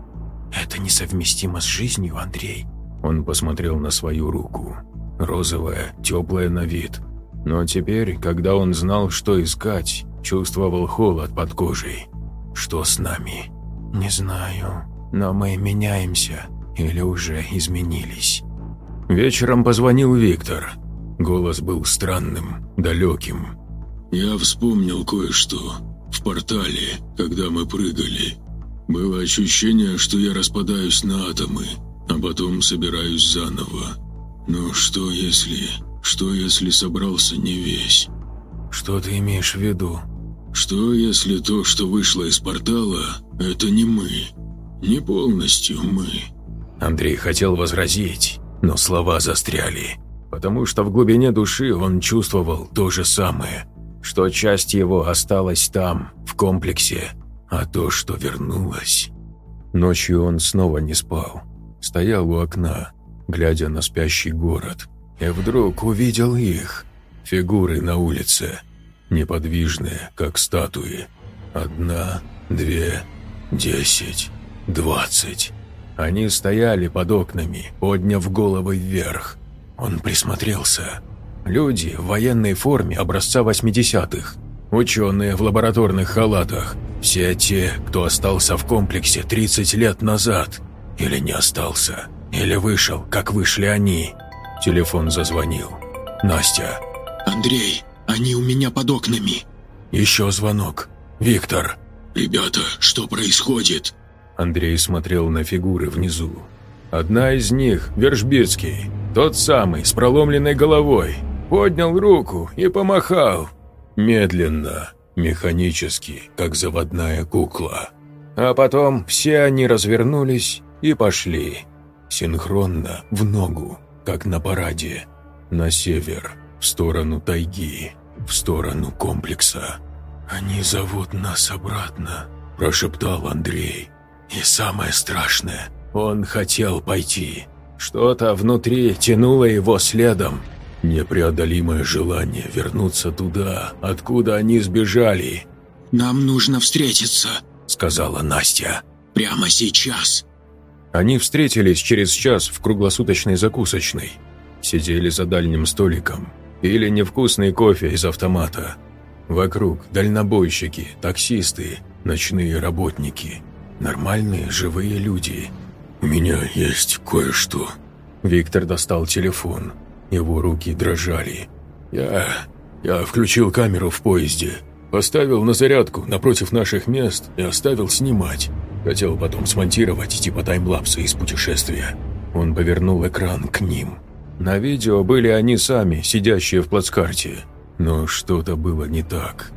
«Это несовместимо с жизнью, Андрей». Он посмотрел на свою руку. Розовая, теплая на вид. Но теперь, когда он знал, что искать, чувствовал холод под кожей. «Что с нами?» «Не знаю. Но мы меняемся или уже изменились. Вечером позвонил Виктор. Голос был странным, далеким. «Я вспомнил кое-что. В портале, когда мы прыгали. Было ощущение, что я распадаюсь на атомы, а потом собираюсь заново. Но что если... Что если собрался не весь?» «Что ты имеешь в виду?» «Что если то, что вышло из портала, это не мы? Не полностью мы?» Андрей хотел возразить, но слова застряли, потому что в глубине души он чувствовал то же самое, что часть его осталась там, в комплексе, а то, что вернулось... Ночью он снова не спал, стоял у окна, глядя на спящий город, и вдруг увидел их, фигуры на улице, неподвижные, как статуи. Одна, две, десять, двадцать. Они стояли под окнами, подняв головы вверх. Он присмотрелся. Люди в военной форме образца 80-х. Ученые в лабораторных халатах. Все те, кто остался в комплексе 30 лет назад. Или не остался. Или вышел, как вышли они. Телефон зазвонил. Настя. «Андрей, они у меня под окнами». Еще звонок. Виктор. «Ребята, что происходит?» Андрей смотрел на фигуры внизу. Одна из них, Вершбицкий, тот самый, с проломленной головой, поднял руку и помахал. Медленно, механически, как заводная кукла. А потом все они развернулись и пошли. Синхронно, в ногу, как на параде. На север, в сторону тайги, в сторону комплекса. «Они зовут нас обратно», – прошептал Андрей. И самое страшное, он хотел пойти. Что-то внутри тянуло его следом. Непреодолимое желание вернуться туда, откуда они сбежали. «Нам нужно встретиться», — сказала Настя. «Прямо сейчас». Они встретились через час в круглосуточной закусочной. Сидели за дальним столиком, пили невкусный кофе из автомата. Вокруг дальнобойщики, таксисты, ночные работники – Нормальные, живые люди. У меня есть кое-что. Виктор достал телефон. Его руки дрожали. Я... я включил камеру в поезде. Поставил на зарядку напротив наших мест и оставил снимать. Хотел потом смонтировать типа таймлапса из путешествия. Он повернул экран к ним. На видео были они сами, сидящие в плацкарте. Но что-то было не так.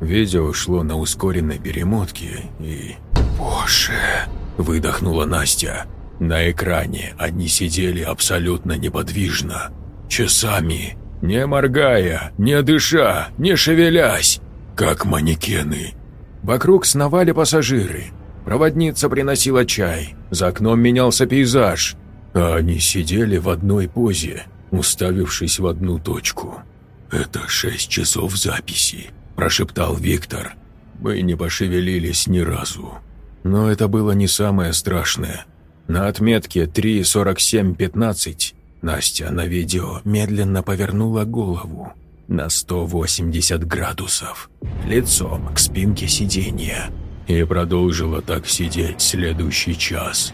Видео шло на ускоренной перемотке и... «Боже!» – выдохнула Настя. На экране они сидели абсолютно неподвижно. Часами, не моргая, не дыша, не шевелясь, как манекены. Вокруг сновали пассажиры. Проводница приносила чай, за окном менялся пейзаж, а они сидели в одной позе, уставившись в одну точку. «Это шесть часов записи», – прошептал Виктор. «Мы не пошевелились ни разу». Но это было не самое страшное. На отметке 3.47.15 Настя на видео медленно повернула голову на 180 градусов, лицом к спинке сиденья, и продолжила так сидеть следующий час.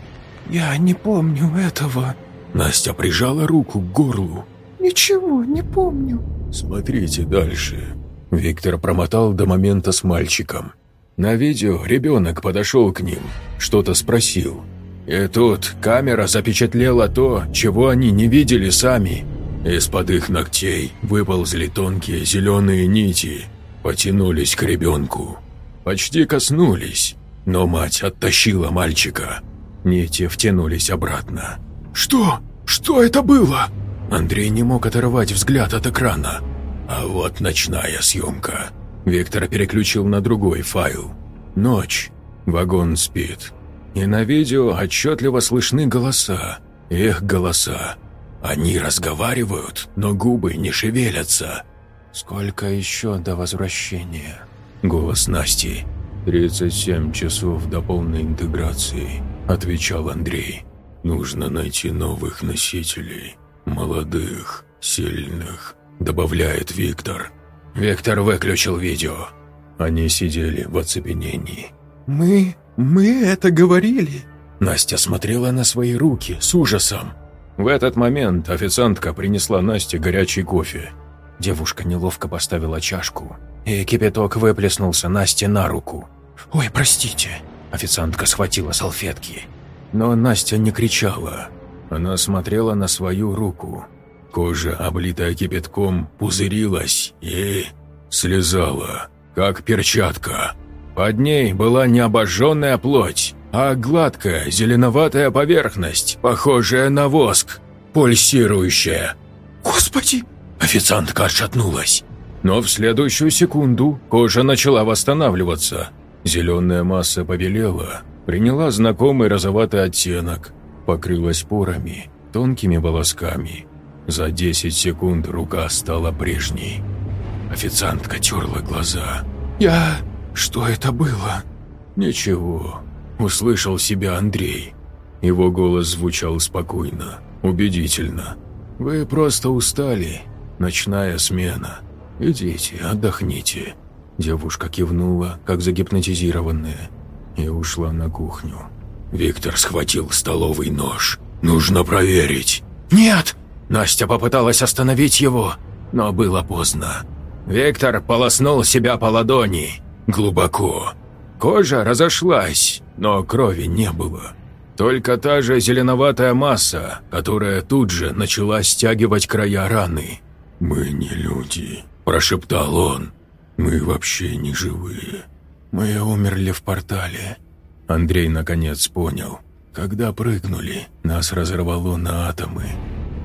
«Я не помню этого». Настя прижала руку к горлу. «Ничего не помню». «Смотрите дальше». Виктор промотал до момента с мальчиком. На видео ребенок подошел к ним, что-то спросил. И тут камера запечатлела то, чего они не видели сами. Из-под их ногтей выползли тонкие зеленые нити, потянулись к ребенку. Почти коснулись, но мать оттащила мальчика. Нити втянулись обратно. «Что? Что это было?» Андрей не мог оторвать взгляд от экрана. А вот ночная съемка. Виктор переключил на другой файл. Ночь. Вагон спит. И на видео отчетливо слышны голоса. Их голоса. Они разговаривают, но губы не шевелятся. «Сколько еще до возвращения?» Голос Насти. «37 часов до полной интеграции», – отвечал Андрей. «Нужно найти новых носителей. Молодых, сильных», – добавляет Виктор. Виктор выключил видео. Они сидели в оцепенении. «Мы... мы это говорили?» Настя смотрела на свои руки с ужасом. В этот момент официантка принесла Насте горячий кофе. Девушка неловко поставила чашку, и кипяток выплеснулся Насте на руку. «Ой, простите!» Официантка схватила салфетки. Но Настя не кричала. Она смотрела на свою руку. Кожа, облитая кипятком, пузырилась и слезала, как перчатка. Под ней была не обожженная плоть, а гладкая зеленоватая поверхность, похожая на воск, пульсирующая. «Господи!» Официантка отшатнулась. Но в следующую секунду кожа начала восстанавливаться. Зеленая масса побелела, приняла знакомый розоватый оттенок, покрылась порами, тонкими волосками. За 10 секунд рука стала прежней. Официантка терла глаза. «Я... что это было?» «Ничего», — услышал себя Андрей. Его голос звучал спокойно, убедительно. «Вы просто устали. Ночная смена. Идите, отдохните». Девушка кивнула, как загипнотизированная, и ушла на кухню. Виктор схватил столовый нож. «Нужно проверить». «Нет!» Настя попыталась остановить его, но было поздно. Виктор полоснул себя по ладони. Глубоко. Кожа разошлась, но крови не было. Только та же зеленоватая масса, которая тут же начала стягивать края раны. «Мы не люди», – прошептал он. «Мы вообще не живые. Мы умерли в портале». Андрей наконец понял. Когда прыгнули, нас разорвало на атомы.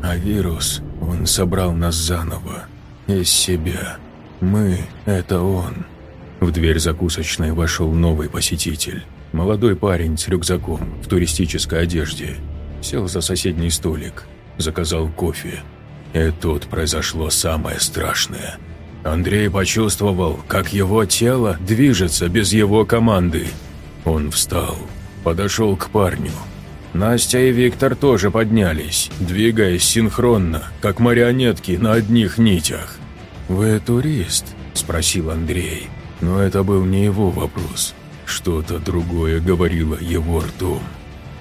А вирус, он собрал нас заново. Из себя. Мы – это он. В дверь закусочной вошел новый посетитель. Молодой парень с рюкзаком в туристической одежде. Сел за соседний столик, заказал кофе. И тут произошло самое страшное. Андрей почувствовал, как его тело движется без его команды. Он встал, подошел к парню, Настя и Виктор тоже поднялись, двигаясь синхронно, как марионетки на одних нитях. «Вы турист?» – спросил Андрей. Но это был не его вопрос. Что-то другое говорило его ртом.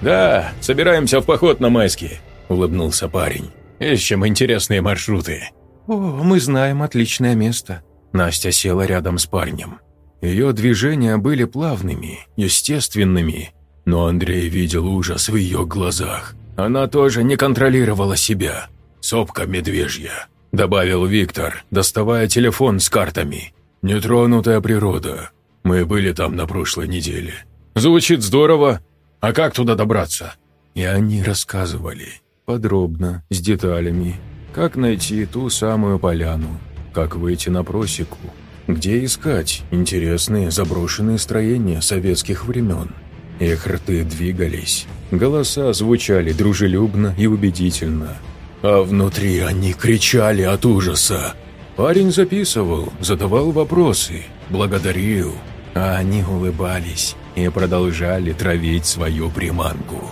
«Да, собираемся в поход на майские», – улыбнулся парень. «Ищем интересные маршруты». «О, мы знаем отличное место». Настя села рядом с парнем. Ее движения были плавными, естественными, но Андрей видел ужас в ее глазах. Она тоже не контролировала себя. «Сопка медвежья», – добавил Виктор, доставая телефон с картами. «Нетронутая природа. Мы были там на прошлой неделе». «Звучит здорово. А как туда добраться?» И они рассказывали. Подробно, с деталями. Как найти ту самую поляну. Как выйти на просеку. Где искать интересные заброшенные строения советских времен. Их рты двигались, голоса звучали дружелюбно и убедительно, а внутри они кричали от ужаса. Парень записывал, задавал вопросы, благодарил, а они улыбались и продолжали травить свою приманку.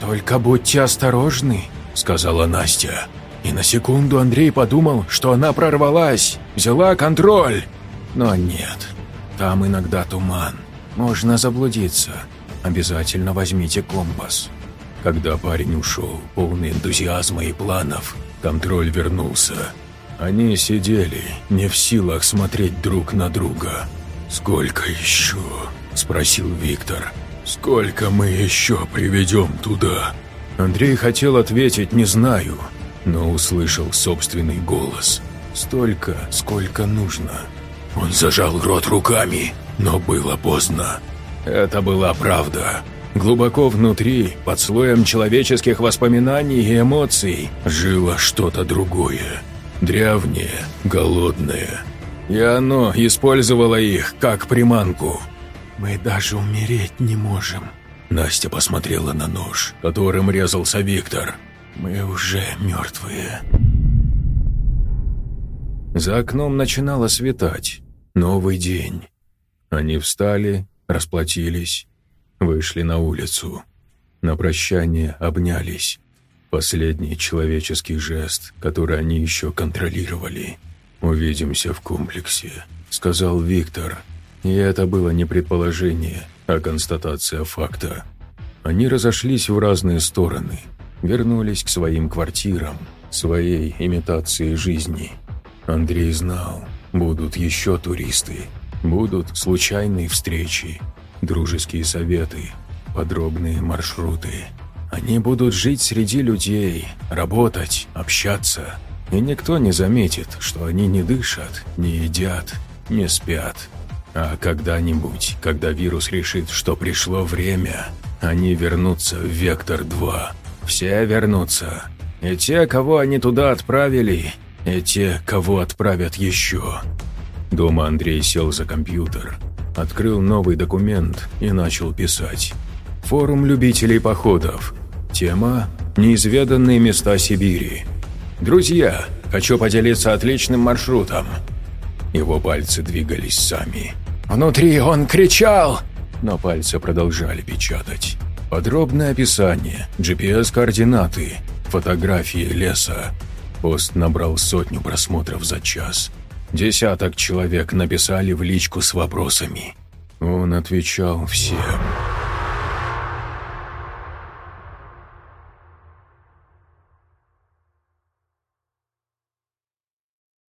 «Только будьте осторожны», — сказала Настя. И на секунду Андрей подумал, что она прорвалась, взяла контроль. Но нет, там иногда туман, можно заблудиться. Обязательно возьмите компас». Когда парень ушел, полный энтузиазма и планов, контроль вернулся. Они сидели, не в силах смотреть друг на друга. «Сколько еще?» – спросил Виктор. «Сколько мы еще приведем туда?» Андрей хотел ответить «не знаю», но услышал собственный голос. «Столько, сколько нужно». Он зажал рот руками, но было поздно. Это была правда. Глубоко внутри, под слоем человеческих воспоминаний и эмоций, жило что-то другое. Древнее, голодное. И оно использовало их как приманку. «Мы даже умереть не можем». Настя посмотрела на нож, которым резался Виктор. «Мы уже мертвые». За окном начинало светать. Новый день. Они встали расплатились, вышли на улицу. На прощание обнялись. Последний человеческий жест, который они еще контролировали. «Увидимся в комплексе», — сказал Виктор. И это было не предположение, а констатация факта. Они разошлись в разные стороны, вернулись к своим квартирам, своей имитации жизни. Андрей знал, будут еще туристы, будут случайные встречи, дружеские советы, подробные маршруты. Они будут жить среди людей, работать, общаться, и никто не заметит, что они не дышат, не едят, не спят. А когда-нибудь, когда вирус решит, что пришло время, они вернутся в Вектор-2. Все вернутся. И те, кого они туда отправили, и те, кого отправят еще. Дома Андрей сел за компьютер, открыл новый документ и начал писать. Форум любителей походов. Тема «Неизведанные места Сибири». «Друзья, хочу поделиться отличным маршрутом». Его пальцы двигались сами. Внутри он кричал, но пальцы продолжали печатать. Подробное описание, GPS-координаты, фотографии леса. Пост набрал сотню просмотров за час. Десяток человек написали в личку с вопросами. Он отвечал всем.